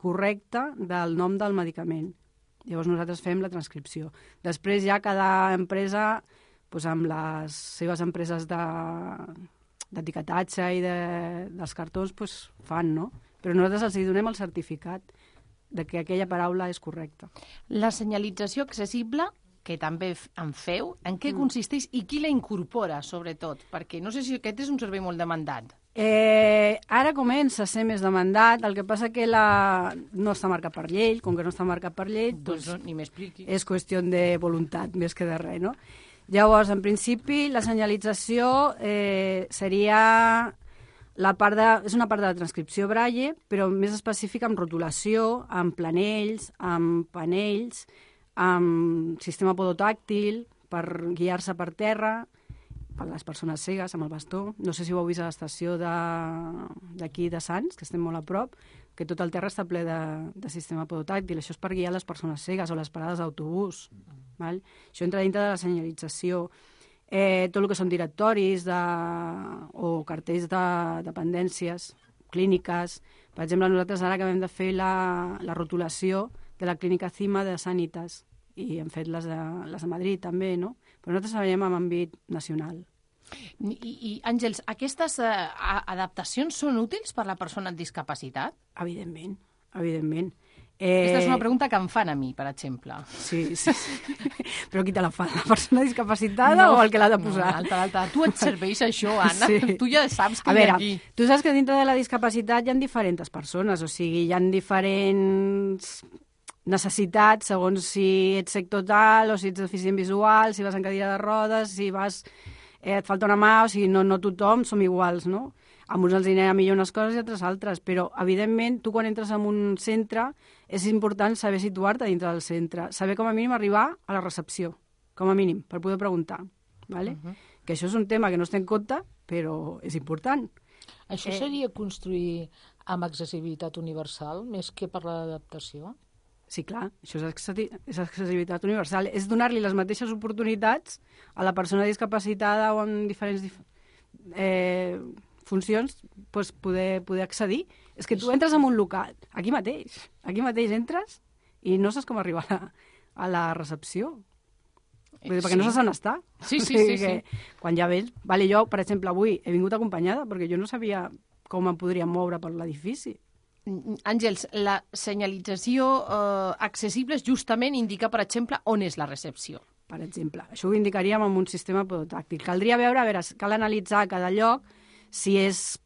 correcta del nom del medicament. Llavors nosaltres fem la transcripció. Després ja cada empresa, doncs amb les seves empreses de i de, dels cartons doncs fan, no? Però nosaltres els hi donem el certificat de que aquella paraula és correcta. La senyalització accessible que també en feu, en què mm. consisteix i qui la incorpora, sobretot? Perquè no sé si aquest és un servei molt demandat. Eh, ara comença a ser més demandat, el que passa que la... no està marcat per llei, com que no està marcat per llei, Doncs doncs no, ni m'expliqui. és qüestió de voluntat més que de res, no? Llavors, en principi, la senyalització eh, seria la part de, és una part de la transcripció braille, però més específica amb rotulació, amb planells, amb panells, amb sistema podotàctil, per guiar-se per terra, per les persones cegues, amb el bastó. No sé si ho heu vist a l'estació d'aquí de, de Sants, que estem molt a prop, que tot el terra està ple de, de sistema podotàctil. Això és per guiar les persones cegues o les parades d'autobús. Val? Això entra dintre de la senyalització. Eh, tot el que són directoris de, o cartells de dependències, clíniques. Per exemple, nosaltres ara acabem de fer la, la rotulació de la clínica CIMA de Sanitas i hem fet les de, les de Madrid també, no? Però nosaltres treballem en àmbit nacional. I, i, Àngels, aquestes eh, a- adaptacions són útils per la persona amb discapacitat? Evidentment, evidentment. Eh... Aquesta és una pregunta que em fan a mi, per exemple. Sí, sí, sí. Però qui te la fa? La persona discapacitada o el que l'ha de posar? No, l'altre, l'altre. Tu et serveix això, Anna? Sí. Tu ja saps que A hi veure, ha aquí. tu saps que dintre de la discapacitat hi ha diferents persones, o sigui, hi ha diferents necessitats segons si ets cec total o si ets deficient visual, si vas en cadira de rodes, si vas, eh, et falta una mà, o sigui, no, no tothom som iguals, no? A uns els anirà millor unes coses i altres altres, però, evidentment, tu quan entres en un centre és important saber situar-te dintre del centre, saber com a mínim arribar a la recepció, com a mínim, per poder preguntar, ¿vale? Uh -huh. que això és un tema que no es té en compte, però és important. Això Eh, seria construir amb accessibilitat universal més que per l'adaptació? Sí, clar, això és, accessi és accessibilitat universal. És donar-li les mateixes oportunitats a la persona discapacitada o amb diferents dif eh, funcions pues, poder, poder accedir. És que tu entres en un local, aquí mateix, aquí mateix entres i no saps com arribar a la, a la recepció. Vull dir, perquè no Sí. saps on està. Sí, sí, O sigui sí, que Quan ja vens... Vale, jo, per exemple, avui he vingut acompanyada perquè jo no sabia com em podria moure per l'edifici. Àngels, la senyalització eh, accessible justament indicar, per exemple, on és la recepció. per exemple. Això ho indicaríem amb un sistema podotàctil. Caldria veure, a veure, cal analitzar a cada lloc si és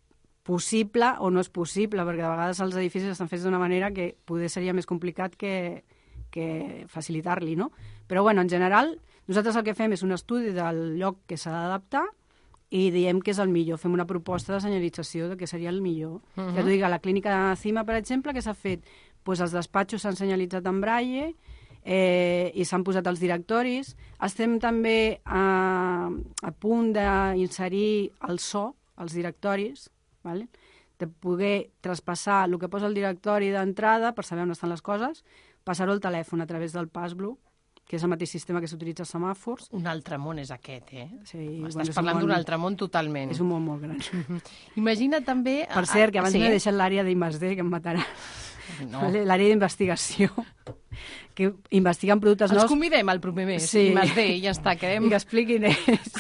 possible o no és possible, perquè de vegades els edificis estan fets d'una manera que poder seria més complicat que, que facilitar-li, no? Però, bueno, en general, nosaltres el que fem és un estudi del lloc que s'ha d'adaptar i diem que és el millor. Fem una proposta de senyalització de què seria el millor. Uh. -huh. Ja t'ho dic, a la clínica CIMA, per exemple, que s'ha fet? Pues els despatxos s'han senyalitzat en braille eh, i s'han posat els directoris. Estem també a, a punt d'inserir el so als directoris, vale? de poder traspassar el que posa el directori d'entrada per saber on estan les coses, passar-ho al telèfon a través del Passblue, que és el mateix sistema que s'utilitza a semàfors. Un altre món és aquest, eh? Sí, Estàs bueno, parlant d'un altre món totalment. És un món molt gran. Imagina també... Per cert, que abans sí. m'he deixat l'àrea d'I+D, que em matarà. No. l'àrea d'investigació, que investiguen productes Els nous. convidem al proper mes, Sí. i bé, i ja està, quedem... I que expliquin ells.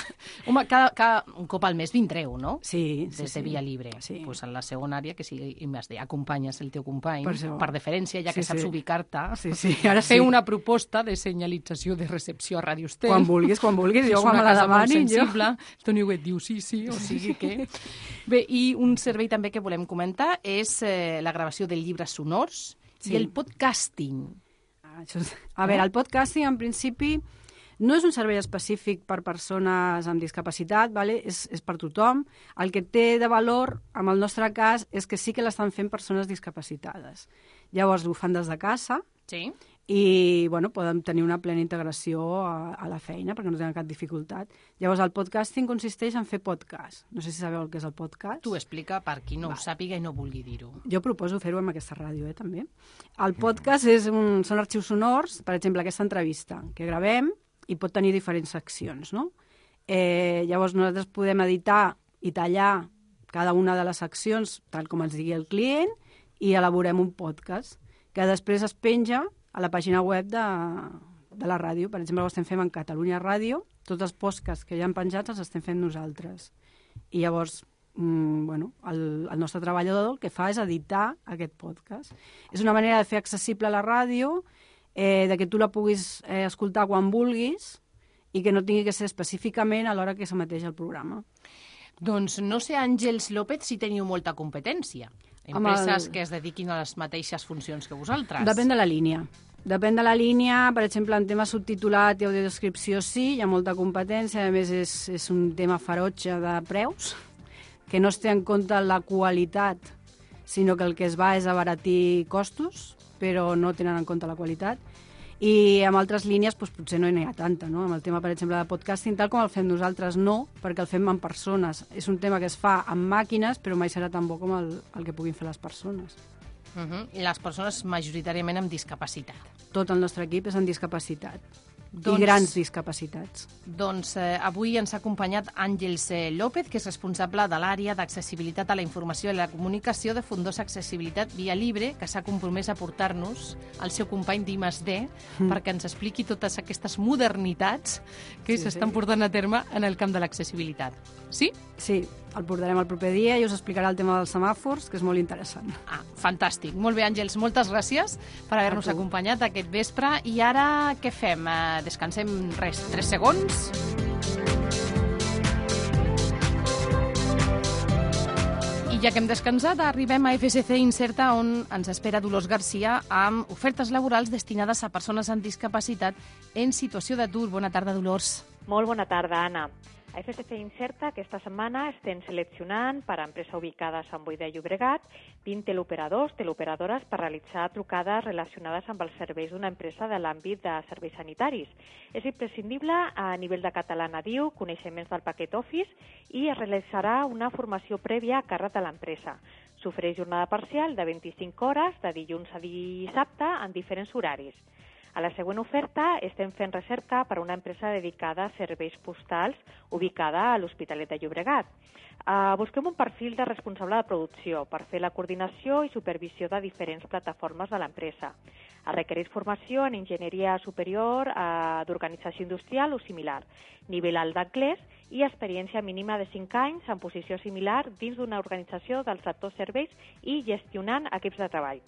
Home, cada, cada, un cop al mes vindreu, no? Sí, Des de sí. Via Libre. Sí. Pues en la segona àrea, que sigui i més bé, acompanyes el teu company, Per això. per deferència, ja que Sí, saps sí. ubicar-te. Sí, sí, ara Fer sí. una proposta de senyalització de recepció a Ràdio Estel. Quan vulguis, quan vulguis, jo és quan una me la casa molt demanin, jo. Toni Huguet diu sí, sí, o sigui que... Bé, i un servei també que volem comentar és eh, la gravació de llibres sonors Sí. i el podcasting. Això és... A veure, el podcasting, en principi, no és un servei específic per persones amb discapacitat, vale? és, és per tothom. El que té de valor, en el nostre cas, és que sí que l'estan fent persones discapacitades. Llavors, ho fan des de casa Sí. I bueno, poden tenir una plena integració a, a la feina perquè no tenen cap dificultat. Llavors, el podcasting consisteix en fer podcast. No sé si sabeu el que és el podcast. Tu explica per qui no ho sàpiga i no vulgui dir-ho. Jo proposo fer-ho amb aquesta ràdio, eh, també. El podcast és un, són arxius sonors, per exemple, aquesta entrevista que gravem i pot tenir diferents seccions, no? Eh, llavors nosaltres podem editar i tallar cada una de les seccions tal com ens digui el client i elaborem un podcast que després es penja a la pàgina web de, de la ràdio. Per exemple, ho estem fent en Catalunya Ràdio, tots els podcasts que ja han penjats els estem fent nosaltres. I llavors, mm, bueno, el, el nostre treballador el que fa és editar aquest podcast. És una manera de fer accessible la ràdio, eh, de que tu la puguis eh, escoltar quan vulguis i que no tingui que ser específicament a l'hora que s'emeteix el programa. Doncs no sé, Àngels López, si teniu molta competència. Empreses el- que es dediquin a les mateixes funcions que vosaltres. Depèn de la línia. Depèn de la línia, per exemple, en tema subtitulat i audiodescripció sí, hi ha molta competència, a més és, és un tema ferotge de preus, que no es té en compte la qualitat, sinó que el que es va és abaratir costos, però no tenen en compte la qualitat. I amb altres línies doncs, potser no n'hi ha tanta, no? Amb el tema, per exemple, de podcasting, tal com el fem nosaltres, no, perquè el fem amb persones. És un tema que es fa amb màquines, però mai serà tan bo com el, el que puguin fer les persones. Uh -huh. I les persones majoritàriament amb discapacitat. Tot el nostre equip és en discapacitat. Doncs- I grans discapacitats. Doncs eh, avui ens ha acompanyat Àngels López, que és responsable de l'àrea d'accessibilitat a la informació i la comunicació de Fundos Accessibilitat Via Libre, que s'ha compromès a portar-nos el seu company d'I+D Mm. perquè ens expliqui totes aquestes modernitats que Sí, s'estan sí. portant a terme en el camp de l'accessibilitat. Sí? Sí, el portarem el proper dia i us explicarà el tema dels semàfors, que és molt interessant. Ah, fantàstic. Molt bé, Àngels, moltes gràcies per haver-nos acompanyat aquest vespre. I ara què fem? Eh, descansem res, 3 segons? I ja que hem descansat, arribem a FSC Incerta, on ens espera Dolors Garcia amb ofertes laborals destinades a persones amb discapacitat en situació d'atur. Bona tarda, Dolors. Molt bona tarda, Anna. A FSC Incerta aquesta setmana estem seleccionant per a empresa ubicada a Sant Boi de Llobregat 20 teleoperadors, teleoperadores per realitzar trucades relacionades amb els serveis d'una empresa de l'àmbit de serveis sanitaris. És imprescindible a nivell de català nadiu, coneixements del paquet Office i es realitzarà una formació prèvia a càrrec de l'empresa. S'ofereix jornada parcial de 25 hores de dilluns a dissabte en diferents horaris. A la següent oferta estem fent recerca per a una empresa dedicada a serveis postals ubicada a l'Hospitalet de Llobregat. Uh, busquem un perfil de responsable de producció per fer la coordinació i supervisió de diferents plataformes de l'empresa. Es requereix formació en enginyeria superior uh, d'organització industrial o similar, nivell alt d'anglès i experiència mínima de 5 anys en posició similar dins d'una organització del sector serveis i gestionant equips de treball.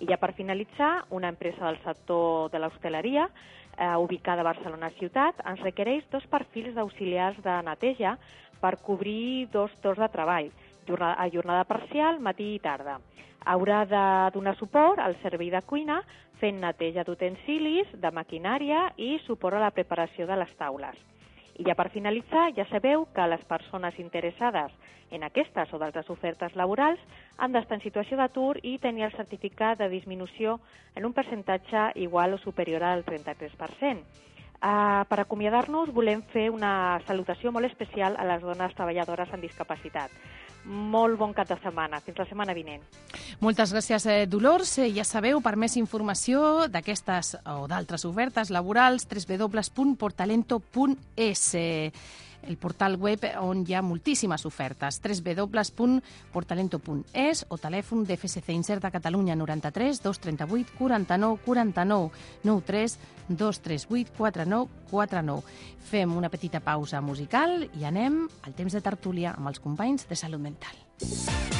I ja per finalitzar, una empresa del sector de l'hostaleria, eh, ubicada a Barcelona ciutat, ens requereix dos perfils d'auxiliars de neteja per cobrir dos torns de treball, jornada, a jornada parcial, matí i tarda. Haurà de donar suport al servei de cuina fent neteja d'utensilis, de maquinària i suport a la preparació de les taules. I ja per finalitzar, ja sabeu que les persones interessades en aquestes o d'altres ofertes laborals han d'estar en situació d'atur i tenir el certificat de disminució en un percentatge igual o superior al 33%. Uh, per acomiadar-nos volem fer una salutació molt especial a les dones treballadores amb discapacitat. Molt bon cap de setmana. Fins la setmana vinent. Moltes gràcies, eh, Dolors. Eh, ja sabeu, per més informació d'aquestes o d'altres ofertes laborals, www.portalento.es. el portal web on hi ha moltíssimes ofertes, www.portalento.es o telèfon d'FSC Incerta Catalunya 93 238 49 49 93 238 49 49. Fem una petita pausa musical i anem al temps de tertúlia amb els companys de Salut Mental.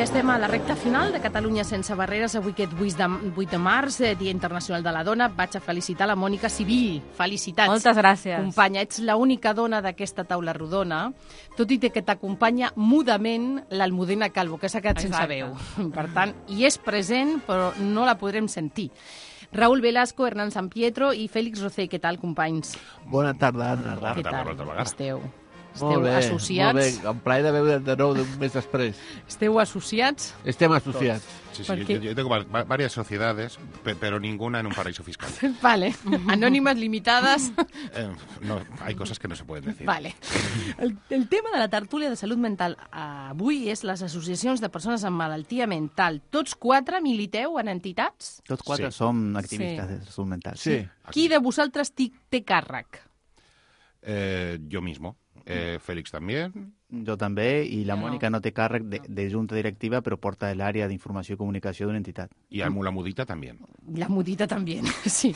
Ja estem a la recta final de Catalunya sense barreres, avui aquest 8 de, 8 de març, eh, Dia Internacional de la Dona. Vaig a felicitar la Mònica Civil. Felicitats. Moltes gràcies. Companya, ets l'única dona d'aquesta taula rodona, tot i que t'acompanya mudament l'Almudena Calvo, que s'ha quedat sense Exacte. veu. Per tant, hi és present, però no la podrem sentir. Raúl Velasco, Hernán San Pietro i Fèlix Rocé. Què tal, companys? Bona tarda, Anna. Què tal? Esteu, Molt esteu bé, associats? molt bé. Em plaer de veure de nou un mes després. Esteu associats? Estem associats. Sí, sí, ¿Por yo, yo- tengo va- va- varias sociedades, pe- pero ninguna en un paraíso fiscal. Vale. Anònimes limitades. Eh, no, hay cosas que no se pueden decir. Vale. El, el tema de la tertúlia de salut mental avui és les associacions de persones amb malaltia mental. Tots quatre militeu en entitats? Tots quatre Sí. som activistes Sí. de salut mental. Sí. Qui de vosaltres ti- té càrrec? Eh, yo mismo. Eh, Félix también. Jo també, i la Jo no. Mònica no té càrrec de, de junta directiva, però porta l'àrea d'informació i comunicació d'una entitat. Y a la mudita también. La mudita també, sí.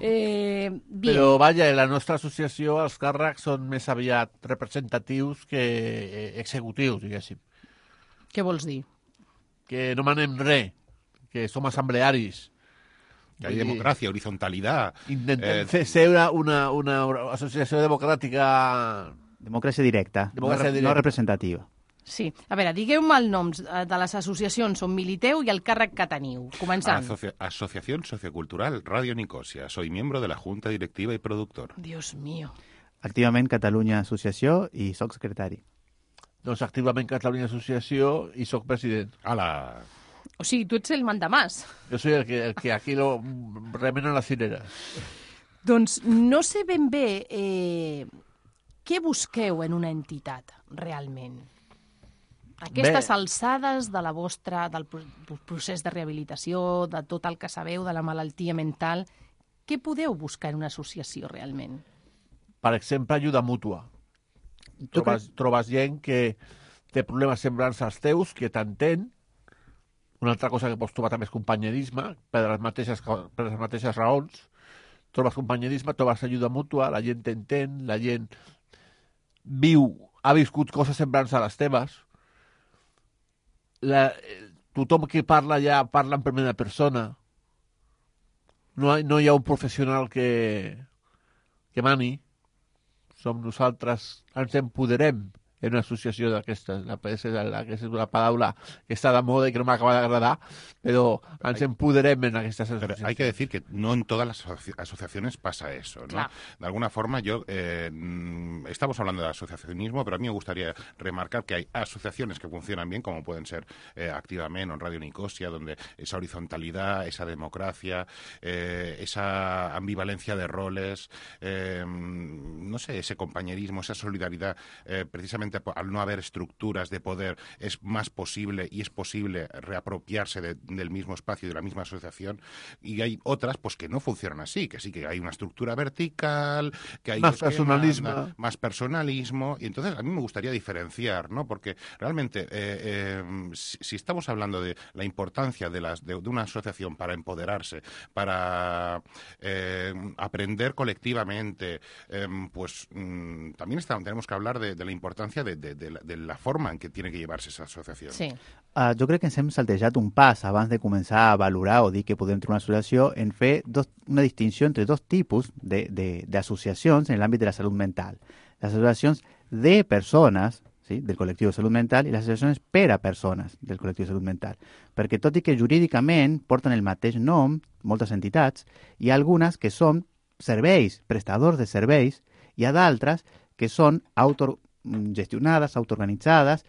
Eh, bien. Però, vaja, en la nostra associació els càrrecs són més aviat representatius que eh, executius, diguéssim. Què vols dir? Que no manem res, que som assemblearis. Que hay Vull dir, democracia, horizontalidad. Intentem Eh, fer ser una, una, una associació democràtica... Democràcia directa, Democràcia no, re- directa. no representativa. Sí. A veure, digueu-me els noms eh, de les associacions on militeu i el càrrec que teniu. Començant. Asocia- Asociación Sociocultural Radio Nicosia. Soy miembro de la Junta Directiva y productor. Dios mío. Activament Catalunya Associació i soc secretari. Doncs activament Catalunya Associació i sóc president. Ala. O sigui, tu ets el mandamàs. Jo soy el que, el que aquí lo remena las cireres. Doncs no sé ben bé eh, què busqueu en una entitat, realment. Aquestes Bé. alçades de la vostra, del pro- procés de rehabilitació, de tot el que sabeu de la malaltia mental, què podeu buscar en una associació realment? Per exemple, ajuda mútua. Trobes, trobes gent que té problemes semblants als teus, que t'entén. Una altra cosa que pots trobar també és companyerisme, per les mateixes, per les mateixes raons. Trobes companyerisme, trobes ajuda mútua, la gent t'entén, la gent viu, ha viscut coses semblants a les teves. La, tothom que parla ja parla en primera persona. No, no hi ha un professional que, que mani. Som nosaltres, ens empoderem en una associació d'aquestes. La- aquesta és una paraula que està de moda i que no m'acaba d'agradar, però ens empoderem en aquestes Pero associacions. hay que decir que no en todas las asoci- asociaciones pasa eso, ¿no? Claro. De alguna forma, yo eh, mm, estamos hablando de asociacionismo, pero a mí me gustaría remarcar que hay asociaciones que funcionan bien, como pueden ser eh, Activamente o en Radio Nicosia, donde esa horizontalidad, esa democracia, eh, esa ambivalencia de roles, eh, no sé, ese compañerismo, esa solidaridad, eh, precisamente al no haber estructuras de poder, es más posible y es posible reapropiarse de- del mismo espacio, de la misma asociación. Y hay otras, pues, que no funcionan así, que sí que hay una estructura vertical, que hay Más personalismo. más personalismo. Y entonces a mí me gustaría diferenciar, ¿no? Porque realmente, eh, eh, si, si estamos hablando de la importancia de, las, de, de una asociación para empoderarse, para eh, aprender colectivamente, eh, pues mm, también está- tenemos que hablar de, de la importancia de, de- de la, de la forma en que tiene que llevarse esa asociación. Sí. Uh, jo crec que ens hem saltejat un pas abans de començar a valorar o dir que podem trobar una associació en fer dos, una distinció entre dos tipus de- de- d'associacions en l'àmbit de la salut mental. Les associacions de persones, sí? del col·lectiu de salut mental i les associacions per a persones del col·lectiu de salut mental. Perquè tot i que jurídicament porten el mateix nom, moltes entitats, hi ha algunes que són serveis, prestadors de serveis, hi ha d'altres que són autogestionades, autoorganitzades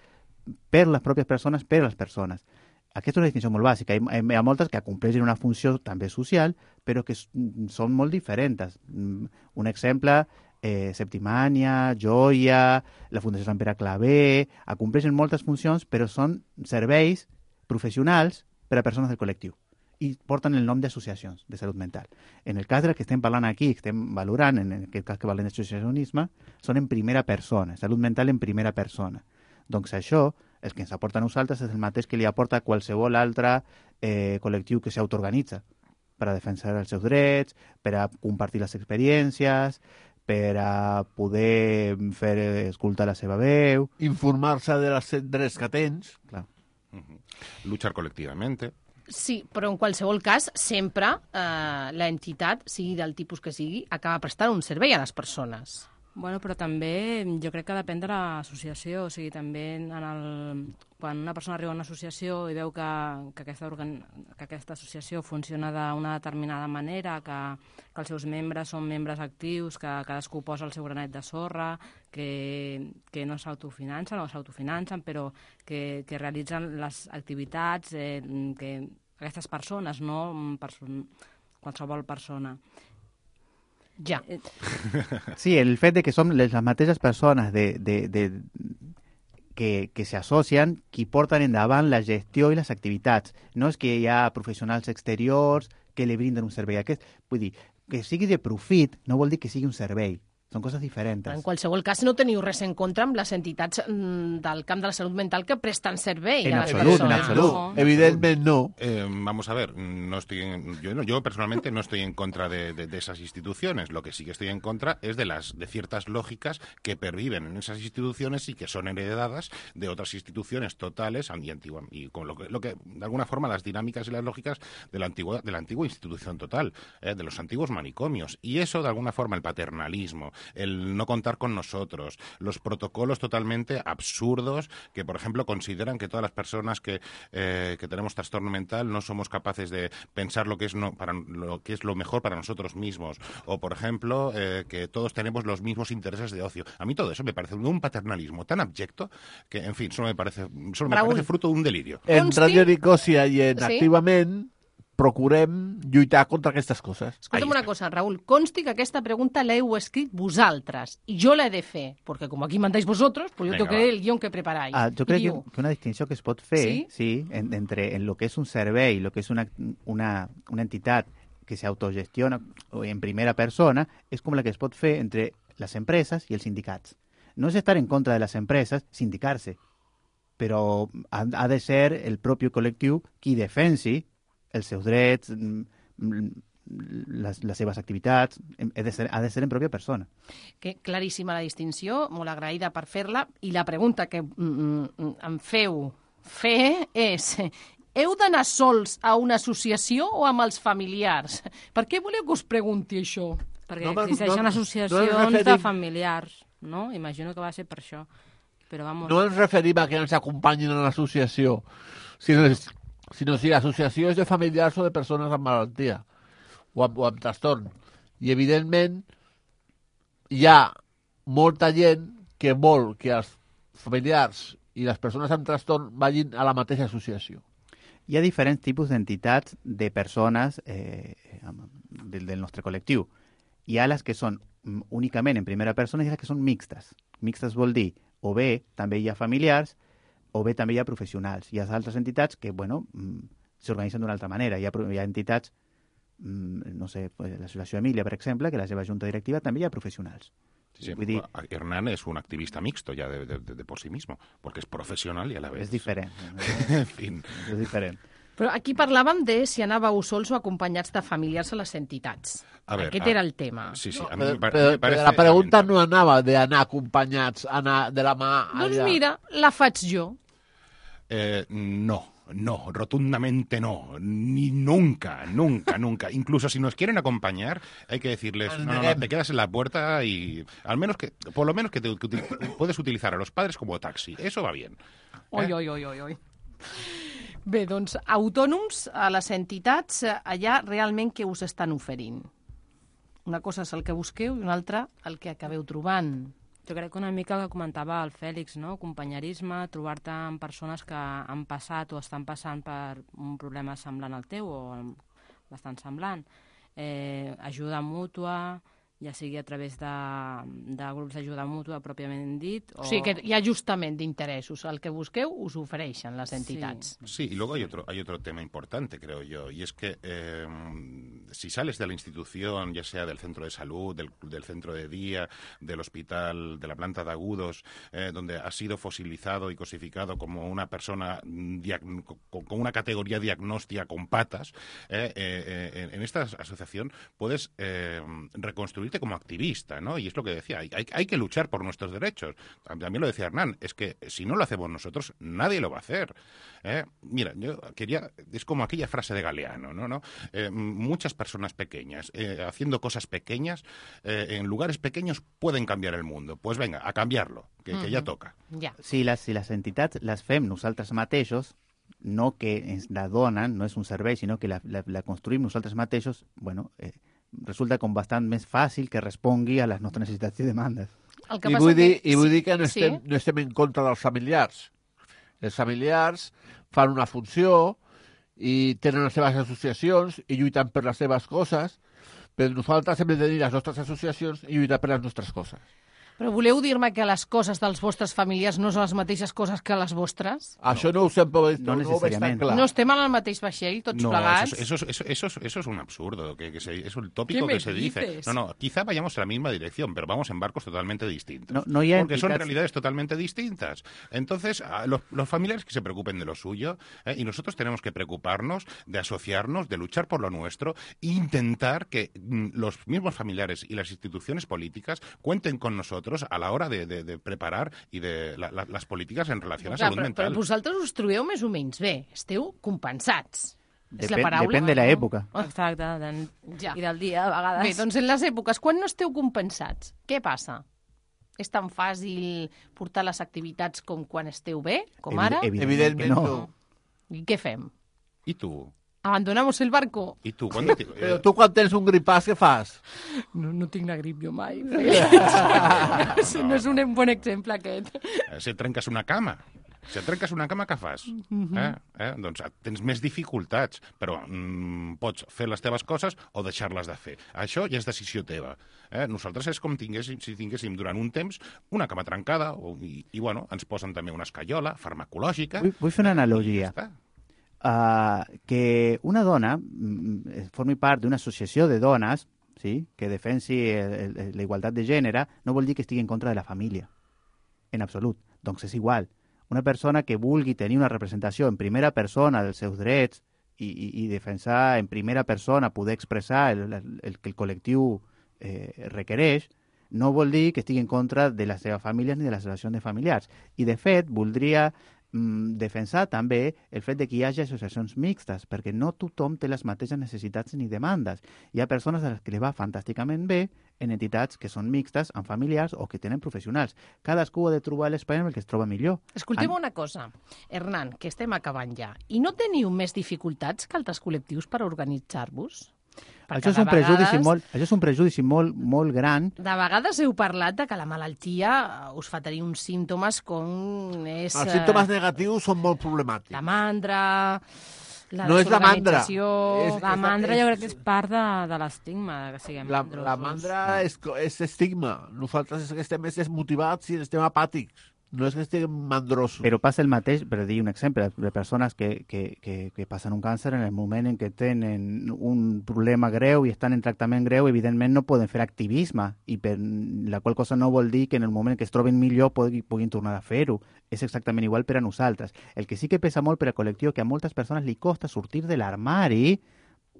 per les pròpies persones, per les persones. Aquesta és una distinció molt bàsica. Hi, hi ha moltes que acompleixen una funció també social, però que s- són molt diferents. Mm, Un exemple, eh, Septimània, Joia, la Fundació Sant Pere Clavé, acompleixen moltes funcions, però són serveis professionals per a persones del col·lectiu i porten el nom d'associacions de salut mental. En el cas de les que estem parlant aquí, que estem valorant, en aquest cas que parlem d'associacionisme, són en primera persona, salut mental en primera persona. Doncs això, el que ens aporta a nosaltres és el mateix que li aporta a qualsevol altre eh, col·lectiu que s'autoorganitza per a defensar els seus drets, per a compartir les experiències, per a poder fer escoltar la seva veu. Informar-se de les drets que tens. Clar. Luchar colectivamente. Sí, però en qualsevol cas, sempre eh, l'entitat, sigui del tipus que sigui, acaba prestant un servei a les persones. Bueno, però també jo crec que depèn de l'associació, o sigui, també en el, quan una persona arriba a una associació i veu que, que, aquesta, organ, que aquesta associació funciona d'una determinada manera, que, que els seus membres són membres actius, que cadascú posa el seu granet de sorra, que, que no s'autofinancen o s'autofinancen, però que, que realitzen les activitats eh, que aquestes persones, no person, qualsevol persona. Ja. Sí, el fet de que som les mateixes persones de, de, de, que, que s'associen qui porten endavant la gestió i les activitats. No és que hi ha professionals exteriors que li brinden un servei aquest. Vull dir, que sigui de profit no vol dir que sigui un servei. Són coses diferents. En qualsevol cas, no teniu res en contra amb les entitats mm, del camp de la salut mental que presten servei En a les absolut, en persones. absolut. No? Evidentemente no. Eh, vamos a ver, no estoy en- yo, no- yo personalmente no estoy en contra de, de- de esas instituciones. Lo que sí que estoy en contra es de las de ciertas lógicas que perviven en esas instituciones y que son heredadas de otras instituciones totales y antiguas y con lo que, lo que de alguna forma las dinámicas y las lógicas de la antigua de la antigua institución total, eh, de los antiguos manicomios y eso de alguna forma el paternalismo, el no contar con nosotros, los protocolos totalmente absurdos que por ejemplo consideran que todas las personas que, eh, que tenemos trastorno mental no somos capaces de pensar lo que es no, para lo que es lo mejor para nosotros mismos o por ejemplo eh, que todos tenemos los mismos intereses de ocio. A mí todo eso me parece un paternalismo tan abyecto que en fin, solo me parece solo me Raúl. parece fruto de un delirio. En Radio Nicosia i en Sí. Activament procurem lluitar contra aquestes coses. Escolta'm una cosa, Raúl, consti que aquesta pregunta l'heu escrit vosaltres i jo l'he de fer, perquè com aquí mandais vosotros, pues yo Venga, tengo que leer el guión que preparáis. Ah, creo diu, que, que una distinció que es pot fer, Sí? sí, en- entre en lo que és un servei, lo que és una, una, una entitat que s'autogestiona en primera persona, és com la que es pot fer entre les empreses i els sindicats. No és estar en contra de les empreses, sindicar-se, però ha, ha de ser el propi col·lectiu qui defensi els seus drets, mm, mm, les, les seves activitats, ha de, ser, ha de ser en pròpia persona. que claríssima la distinció, molt agraïda per fer-la, i la pregunta que mm, em feu fer és... Heu d'anar sols a una associació o amb els familiars? Per què voleu que us pregunti això? Perquè No, no, no, existeixen no associacions referim- de familiars, no? Imagino que va ser per això. Però vamos... No ens referim a que ens acompanyin a l'associació, sinó, sinó si l'associació és de familiars o de persones amb malaltia o amb, o amb trastorn. I, evidentment, hi ha molta gent que vol que els familiars i les persones amb trastorn vagin a la mateixa associació. Hi ha diferents tipus d'entitats de persones eh, del, del nostre col·lectiu. Hi ha les que són mm, únicament en primera persona i les que són mixtes. Mixtes vol dir o bé també hi ha familiars o bé també hi ha professionals. Hi ha altres entitats que, bueno, mm, s'organitzen d'una altra manera. Hi ha, hi ha entitats, mm, no sé, pues, l'associació Emília, per exemple, que la seva junta directiva també hi ha professionals. Sí, sí. Vull dir, Hernán es un activista mixto ya de, de- de- de por sí mismo, porque es profesional y a la vez... és diferent. en fin. És diferent. Però aquí parlàvem de si anàveu sols o acompanyats de familiars a les entitats. A ver, Aquest a- era el tema. Sí, sí. No, a mí però, però, però la pregunta no anava d'anar acompanyats, anar de la mà Doncs allà. mira, la faig jo. Eh, no. no, rotundamente no, ni nunca, nunca, nunca. Incluso si nos quieren acompañar, hay que decirles, no, no, no, te quedas en la puerta y al menos que, por lo menos que, te- que util- puedes utilizar a los padres como taxi, eso va bien. Oi, oi, oi, oi, oi. Bé, doncs, autònoms a les entitats, eh, allà realment què us estan oferint? Una cosa és el que busqueu i una altra el que acabeu trobant. Jo crec que una mica que comentava el Fèlix, no? companyerisme, trobar-te amb persones que han passat o estan passant per un problema semblant al teu o bastant semblant. Eh, ajuda mútua, ja sigui a través de, de grups d'ajuda mútua pròpiament dit. O... Sigui que hi ha ajustament d'interessos. El que busqueu us ofereixen les entitats. Sí, y luego hay otro, hay otro tema importante, creo yo, y es que eh, si sales de la institución, ya sea del centro de salud, del, del centro de día, del hospital, de la planta de agudos, eh, donde has sido fosilizado y cosificado como una persona con, con una categoría diagnóstica con patas, eh, eh, eh, en- en esta asociación puedes eh, como activista, ¿no? Y es lo que decía, hay, hay- hay que luchar por nuestros derechos. También lo decía Hernán, es que si no lo hacemos nosotros, nadie lo va a hacer. ¿eh? Mira, yo quería, es como aquella frase de Galeano, ¿no? ¿no? Eh, muchas personas pequeñas, eh, haciendo cosas pequeñas, eh, en lugares pequeños pueden cambiar el mundo. Pues venga, a cambiarlo, que, que ya toca. Ja. Si les, si les entitats les fem nosaltres mateixos, no que ens la donen, no és un servei, sinó que la, la, la construïm nosaltres mateixos, bueno, eh, resulta com bastant més fàcil que respongui a les nostres necessitats i demandes. El I vull, dir, I vull dir que no estem, no estem en contra dels familiars. Els familiars fan una funció i tenen les seves associacions i lluiten per les seves coses, però nosaltres hem de tenir les nostres associacions i lluitar per les nostres coses. Però voleu dir-me que les coses dels vostres familiars no són les mateixes coses que les vostres? Això no ho sé, no, no tan clar. No estem en el mateix vaixell, tots No, plegats? eso, es- eso, es- eso, es- eso es un absurdo, que, que se- es un ¿Qué tópico que se dice. No, no, quizá vayamos en la misma dirección, pero vamos en barcos totalmente distintos. No, no porque son realidades totalmente distintas. Entonces, los familiares que se preocupen de lo suyo, ¿eh? y nosotros tenemos que preocuparnos de asociarnos, de luchar por lo nuestro, e intentar que mm, los mismos familiares y las instituciones políticas cuenten con nosotros a la hora de, de- de preparar y de la- la- las políticas en relación a Clar, salud però, mental. però vosaltres us trobeu més o menys bé. Esteu compensats. és la Depèn- paraula? depèn de l'època. Exacte, de, ja. i del dia, a vegades. Bé, doncs en les èpoques, quan no esteu compensats, què passa? És tan fàcil portar les activitats com quan esteu bé, com Evi- ara? evidentment que no. I què fem? ¿Y tú? Abandonamos el barco? ¿Y tú? ¿Cuándo te- Però tu quan tens un gripàs, què fas? No, no tinc la grip jo mai. no és un bon exemple aquest. Eh, Si et trenques una cama, si et trenques una cama, què fas? Mhm. eh? Eh? Doncs eh, tens més dificultats, però mm, pots fer les teves coses o deixar-les de fer. Això ja és decisió teva. Eh? Nosaltres és com tinguéssim, si tinguéssim durant un temps una cama trencada o, i, i bueno, ens posen també una escaiola farmacològica. Vull, vull fer una analogia. Uh, que una dona mm, eh, formi part d'una associació de dones sí, que defensi el- el- la igualtat de gènere no vol dir que estigui en contra de la família. En absolut. Doncs és igual. Una persona que vulgui tenir una representació en primera persona dels seus drets i, i, i defensar en primera persona, poder expressar el, el, que el col·lectiu eh, requereix, no vol dir que estigui en contra de les seves famílies ni de les relacions de familiars. I, de fet, voldria mm, defensar també el fet de que hi hagi associacions mixtes, perquè no tothom té les mateixes necessitats ni demandes. Hi ha persones a les que li va fantàsticament bé en entitats que són mixtes, amb familiars o que tenen professionals. Cadascú ha de trobar l'espai en el que es troba millor. Escolteu una cosa, Hernán, que estem acabant ja. I no teniu més dificultats que altres col·lectius per organitzar-vos? Perquè Això és, un prejudici vegades- molt, això és un prejudici molt, molt gran De vegades heu parlat de que la malaltia eh, us fa tenir uns símptomes com és... Els eh, símptomes negatius són molt problemàtics. La mandra, la No és la mandra. És- La mandra és- jo crec que és part de, de l'estigma que siguem La, mandrosos. la mandra és, és estigma. Nosaltres és que estem més desmotivats i estem apàtics. No és que estiguem mandrosos. Però passa el mateix, per dir un exemple, de persones que, que, que, que passen un càncer en el moment en què tenen un problema greu i estan en tractament greu, evidentment no poden fer activisme, i per la qual cosa no vol dir que en el moment que es troben millor puguin, puguin tornar a fer-ho. És exactament igual per a nosaltres. El que sí que pesa molt per al col·lectiu que a moltes persones li costa sortir de l'armari,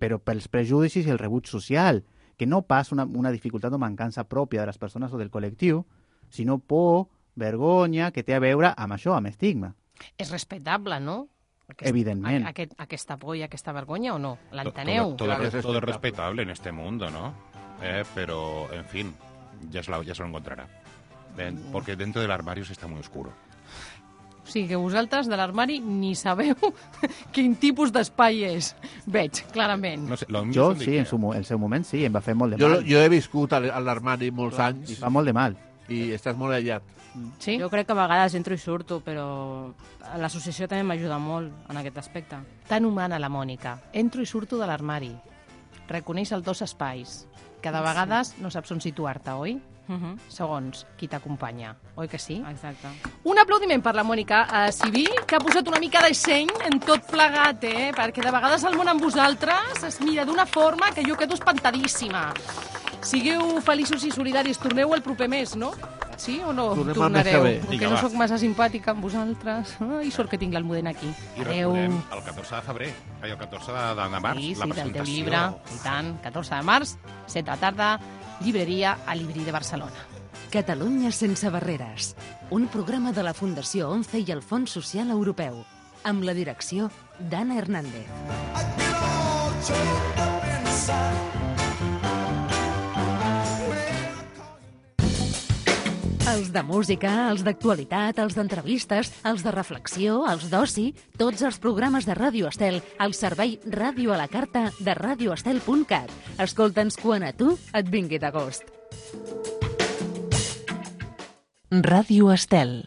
però pels prejudicis i el rebuig social, que no pas una, una dificultat o mancança pròpia de les persones o del col·lectiu, sinó por, vergonya, que té a veure amb això, amb estigma. És respectable, no? Aquest, Evidentment. a- Aquest, aquesta por i aquesta vergonya o no? L'enteneu? Todo, todo- todo es respetable en este mundo, ¿no? Eh, pero, en fin, ya se, la- ya se lo encontrará. Ven, porque dentro del armario se está muy oscuro. O sigui que vosaltres de l'armari ni sabeu quin tipus d'espai és. Veig, clarament. No sé, Jo sí, en su, en seu moment sí, em va fer molt de Jo, mal. jo he viscut a l'armari molts anys. I fa molt de mal. I estàs molt aïllat. Sí? Jo crec que a vegades entro i surto, però l'associació també m'ajuda molt en aquest aspecte. Tan humana la Mònica. Entro i surto de l'armari. Reconeix els dos espais. Que de Sí. vegades no saps on situar-te, oi? Uh -huh. Segons qui t'acompanya. Oi que sí? Exacte. Un aplaudiment per la Mònica uh, Civí, que ha posat una mica de seny en tot plegat, eh? Perquè de vegades el món amb vosaltres es mira d'una forma que jo quedo espantadíssima. Sigueu feliços i solidaris. Torneu el proper mes, no? Sí o no? Tornem Tornareu. que que no sóc massa simpàtica amb vosaltres. Ai, sort que tinc l'Almudena aquí. I recordem el 14 de febrer, ai, el 14 de, de març, Sí, la sí, del teu presentació. llibre, i tant. 14 de març, 7 de la tarda, llibreria a Libri de Barcelona. Catalunya sense barreres. Un programa de la Fundació ONCE i el Fons Social Europeu. Amb la direcció d'Anna Hernández. Els de música, els d'actualitat, els d'entrevistes, els de reflexió, els d'oci, tots els programes de Ràdio Estel al servei Ràdio a la Carta de radioestel.cat. Escolta'ns quan a tu et vingui d'agost. Ràdio Estel.